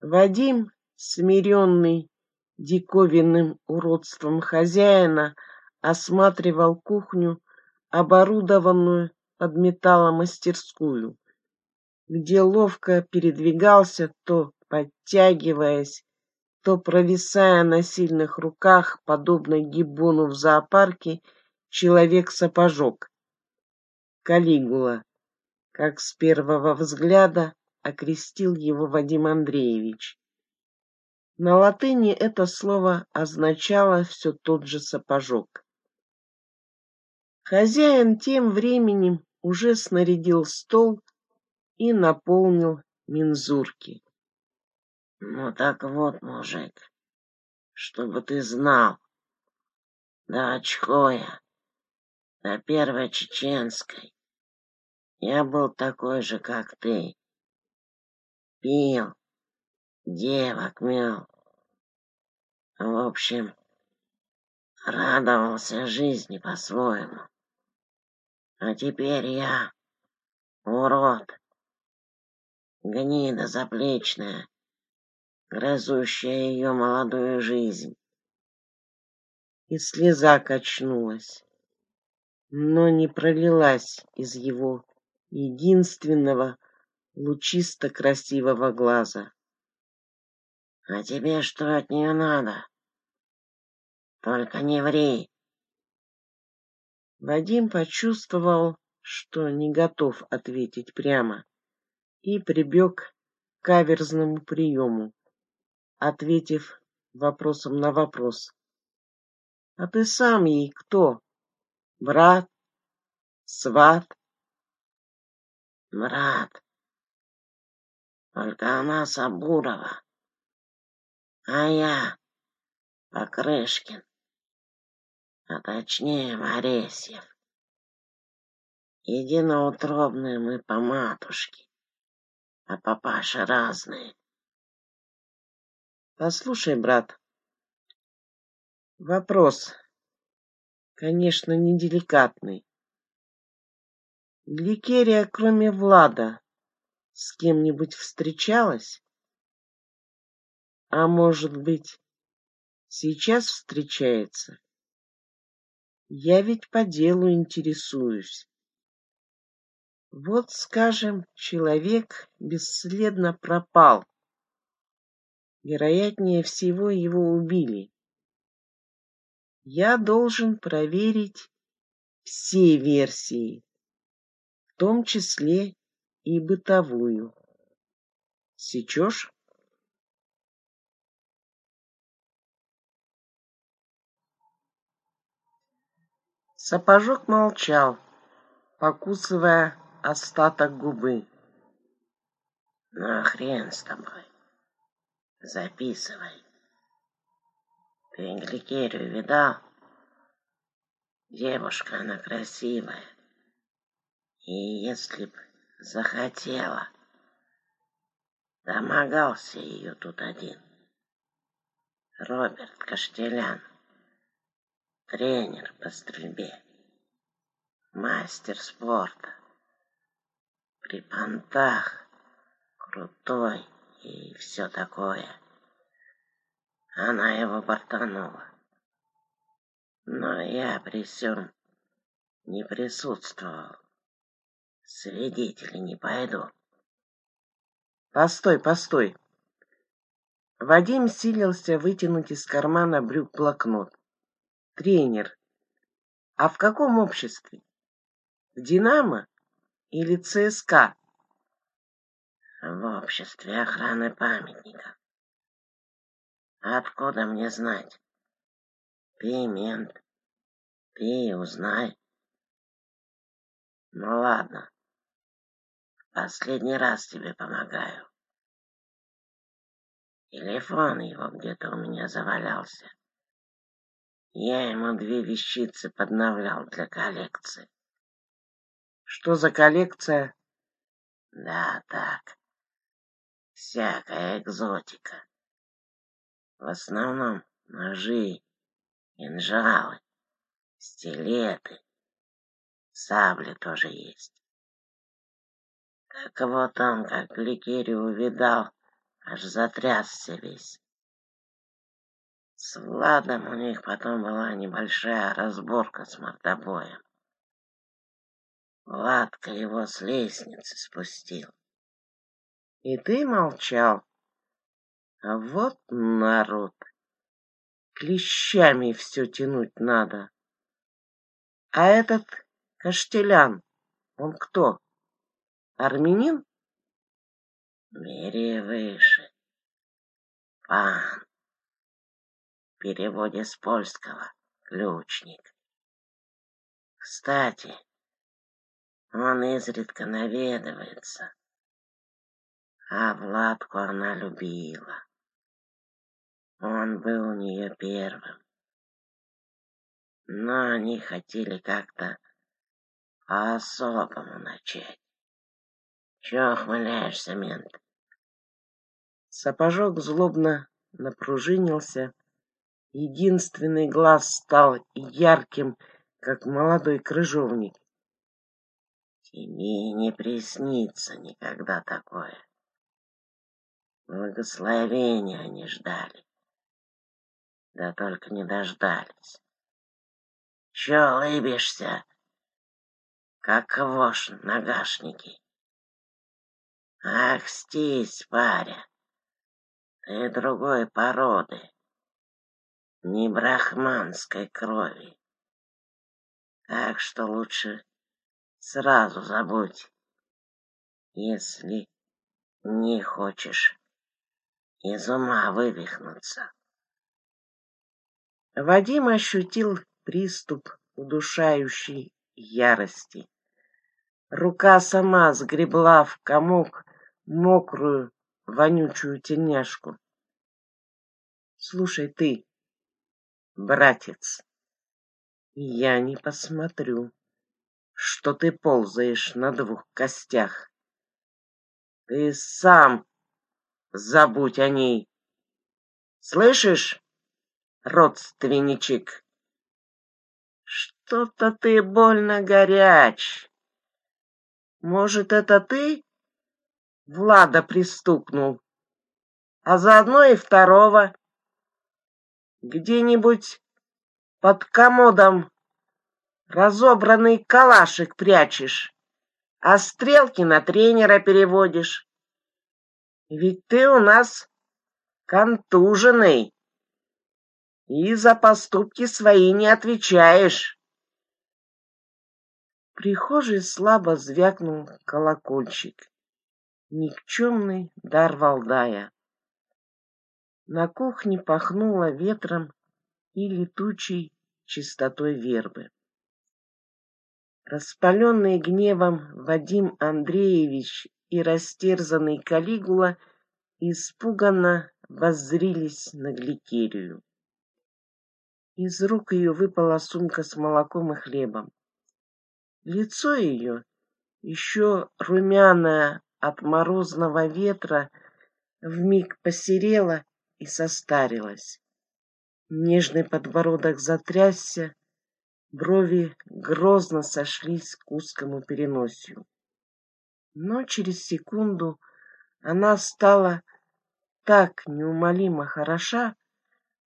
Вадим, смиренный диковинным уродством хозяина, осматривал кухню, оборудованную под металломастерскую, где ловко передвигался, то подтягиваясь, то провисая на сильных руках, подобно гиббону в зоопарке, человек-сапожок. Калигула, как с первого взгляда окрестил его Вадим Андреевич. На латыни это слово означало все тот же сапожок. Хозяин тем временем уже снарядил стол и наполнил мензурки. Ну так вот, мужик, чтобы ты знал, до очкоя, до первой чеченской, я был такой же, как ты. Пил, девок мел, В общем, радовался жизни по-своему. А теперь я урод, гнида заплечная, грызущая ее молодую жизнь. И слеза качнулась, но не пролилась из его единственного лучисто красивого глаза. А тебе что от нее надо? Только не ври. Вадим почувствовал, что не готов ответить прямо, и прибег к каверзному приему, ответив вопросом на вопрос. — А ты сам ей кто? Брат? Сват? — Брат. Только она Сабурова, а я Покрышкин а точнее Моресьев. Единоутробные мы по матушке, а папаша разные. Послушай, брат, вопрос, конечно, неделикатный. Гликерия, кроме Влада, с кем-нибудь встречалась? А может быть, сейчас встречается? Я ведь по делу интересуюсь. Вот, скажем, человек бесследно пропал. Вероятнее всего, его убили. Я должен проверить все версии, в том числе и бытовую. Сечешь? Сапожок молчал, покусывая остаток губы. Ну, хрен с тобой. Записывай. Ты видал? Девушка она красивая. И если б захотела, домогался ее тут один. Роберт Каштелян тренер по стрельбе, мастер спорта, при понтах, крутой и все такое. Она его бортанула. Но я при всем не присутствовал. Свидетели не пойду. Постой, постой. Вадим силился вытянуть из кармана брюк блокнот тренер. А в каком обществе? В «Динамо» или ЦСКА? В обществе охраны памятника. Откуда мне знать? Ты мент. Ты узнай. Ну ладно. Последний раз тебе помогаю. Телефон его где-то у меня завалялся. Я ему две вещицы подновлял для коллекции. Что за коллекция? Да, так. Всякая экзотика. В основном ножи, кинжалы, стилеты, сабли тоже есть. Так вот он, как Гликерию увидал, аж затрясся весь. С Владом у них потом была небольшая разборка с мордобоем. Владка его с лестницы спустил. И ты молчал. А вот народ. Клещами все тянуть надо. А этот Каштелян, он кто? Армянин? Бери выше. Пан переводе с польского «ключник». Кстати, он изредка наведывается, а Владку она любила. Он был у нее первым. Но они хотели как-то по-особому начать. Чего хмыляешься, мент? Сапожок злобно напружинился, Единственный глаз стал ярким, как молодой крыжовник. Тебе не приснится никогда такое. Благословения они ждали. Да только не дождались. Че улыбишься, как вошь нагашники? Ах, стись, паря, ты другой породы, не брахманской крови. Так что лучше сразу забудь, если не хочешь из ума вывихнуться. Вадим ощутил приступ удушающей ярости. Рука сама сгребла в комок мокрую, вонючую тельняшку. Слушай ты, братец, я не посмотрю, что ты ползаешь на двух костях. Ты сам забудь о ней. Слышишь, родственничек? Что-то ты больно горяч. Может, это ты Влада пристукнул, а заодно и второго. Где-нибудь под комодом разобранный калашик прячешь, а стрелки на тренера переводишь. Ведь ты у нас контуженный и за поступки свои не отвечаешь. В прихожей слабо звякнул колокольчик. Никчемный дар Валдая. На кухне пахнуло ветром и летучей чистотой вербы. Распаленный гневом Вадим Андреевич и растерзанный Калигула испуганно воззрились на Гликерию. Из рук ее выпала сумка с молоком и хлебом. Лицо ее, еще румяное от морозного ветра, вмиг посерело и состарилось. Нежный подбородок затрясся, брови грозно сошлись к узкому переносию но через секунду она стала так неумолимо хороша,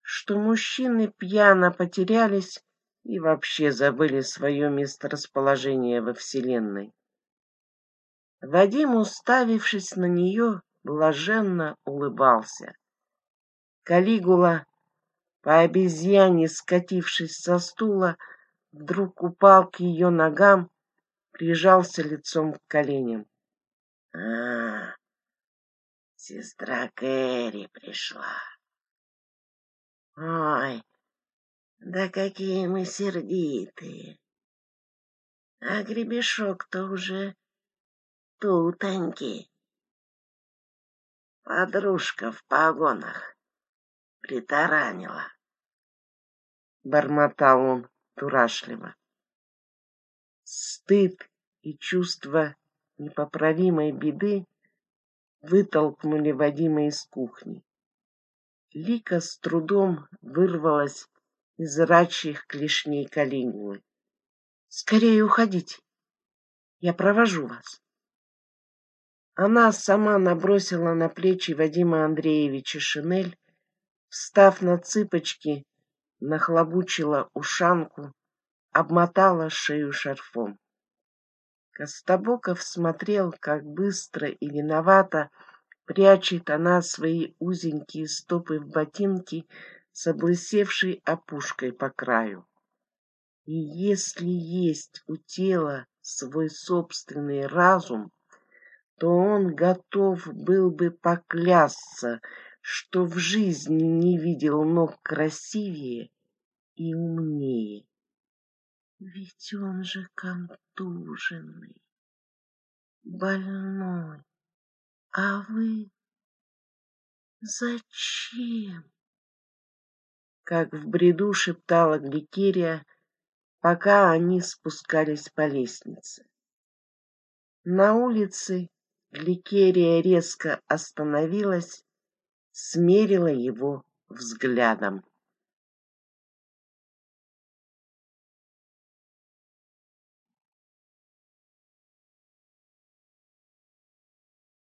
что мужчины пьяно потерялись и вообще забыли свое месторасположение во Вселенной. Вадим, уставившись на нее, блаженно улыбался. Калигула, по обезьяне скатившись со стула, вдруг упал к ее ногам, прижался лицом к коленям. А, сестра Кэрри пришла. Ой, да какие мы сердитые. А гребешок-то уже тутонький. Подружка в погонах притаранила. Бормотал он дурашливо. Стыд и чувство непоправимой беды вытолкнули Вадима из кухни. Лика с трудом вырвалась из рачьих клешней Калигулы. «Скорее уходите, я провожу вас». Она сама набросила на плечи Вадима Андреевича шинель, встав на цыпочки, нахлобучила ушанку, обмотала шею шарфом. Костобоков смотрел, как быстро и виновато прячет она свои узенькие стопы в ботинки с облысевшей опушкой по краю. И если есть у тела свой собственный разум, то он готов был бы поклясться, что в жизни не видел ног красивее и умнее. Ведь он же контуженный, больной. А вы зачем? Как в бреду шептала Гликерия, пока они спускались по лестнице. На улице Гликерия резко остановилась, смерила его взглядом.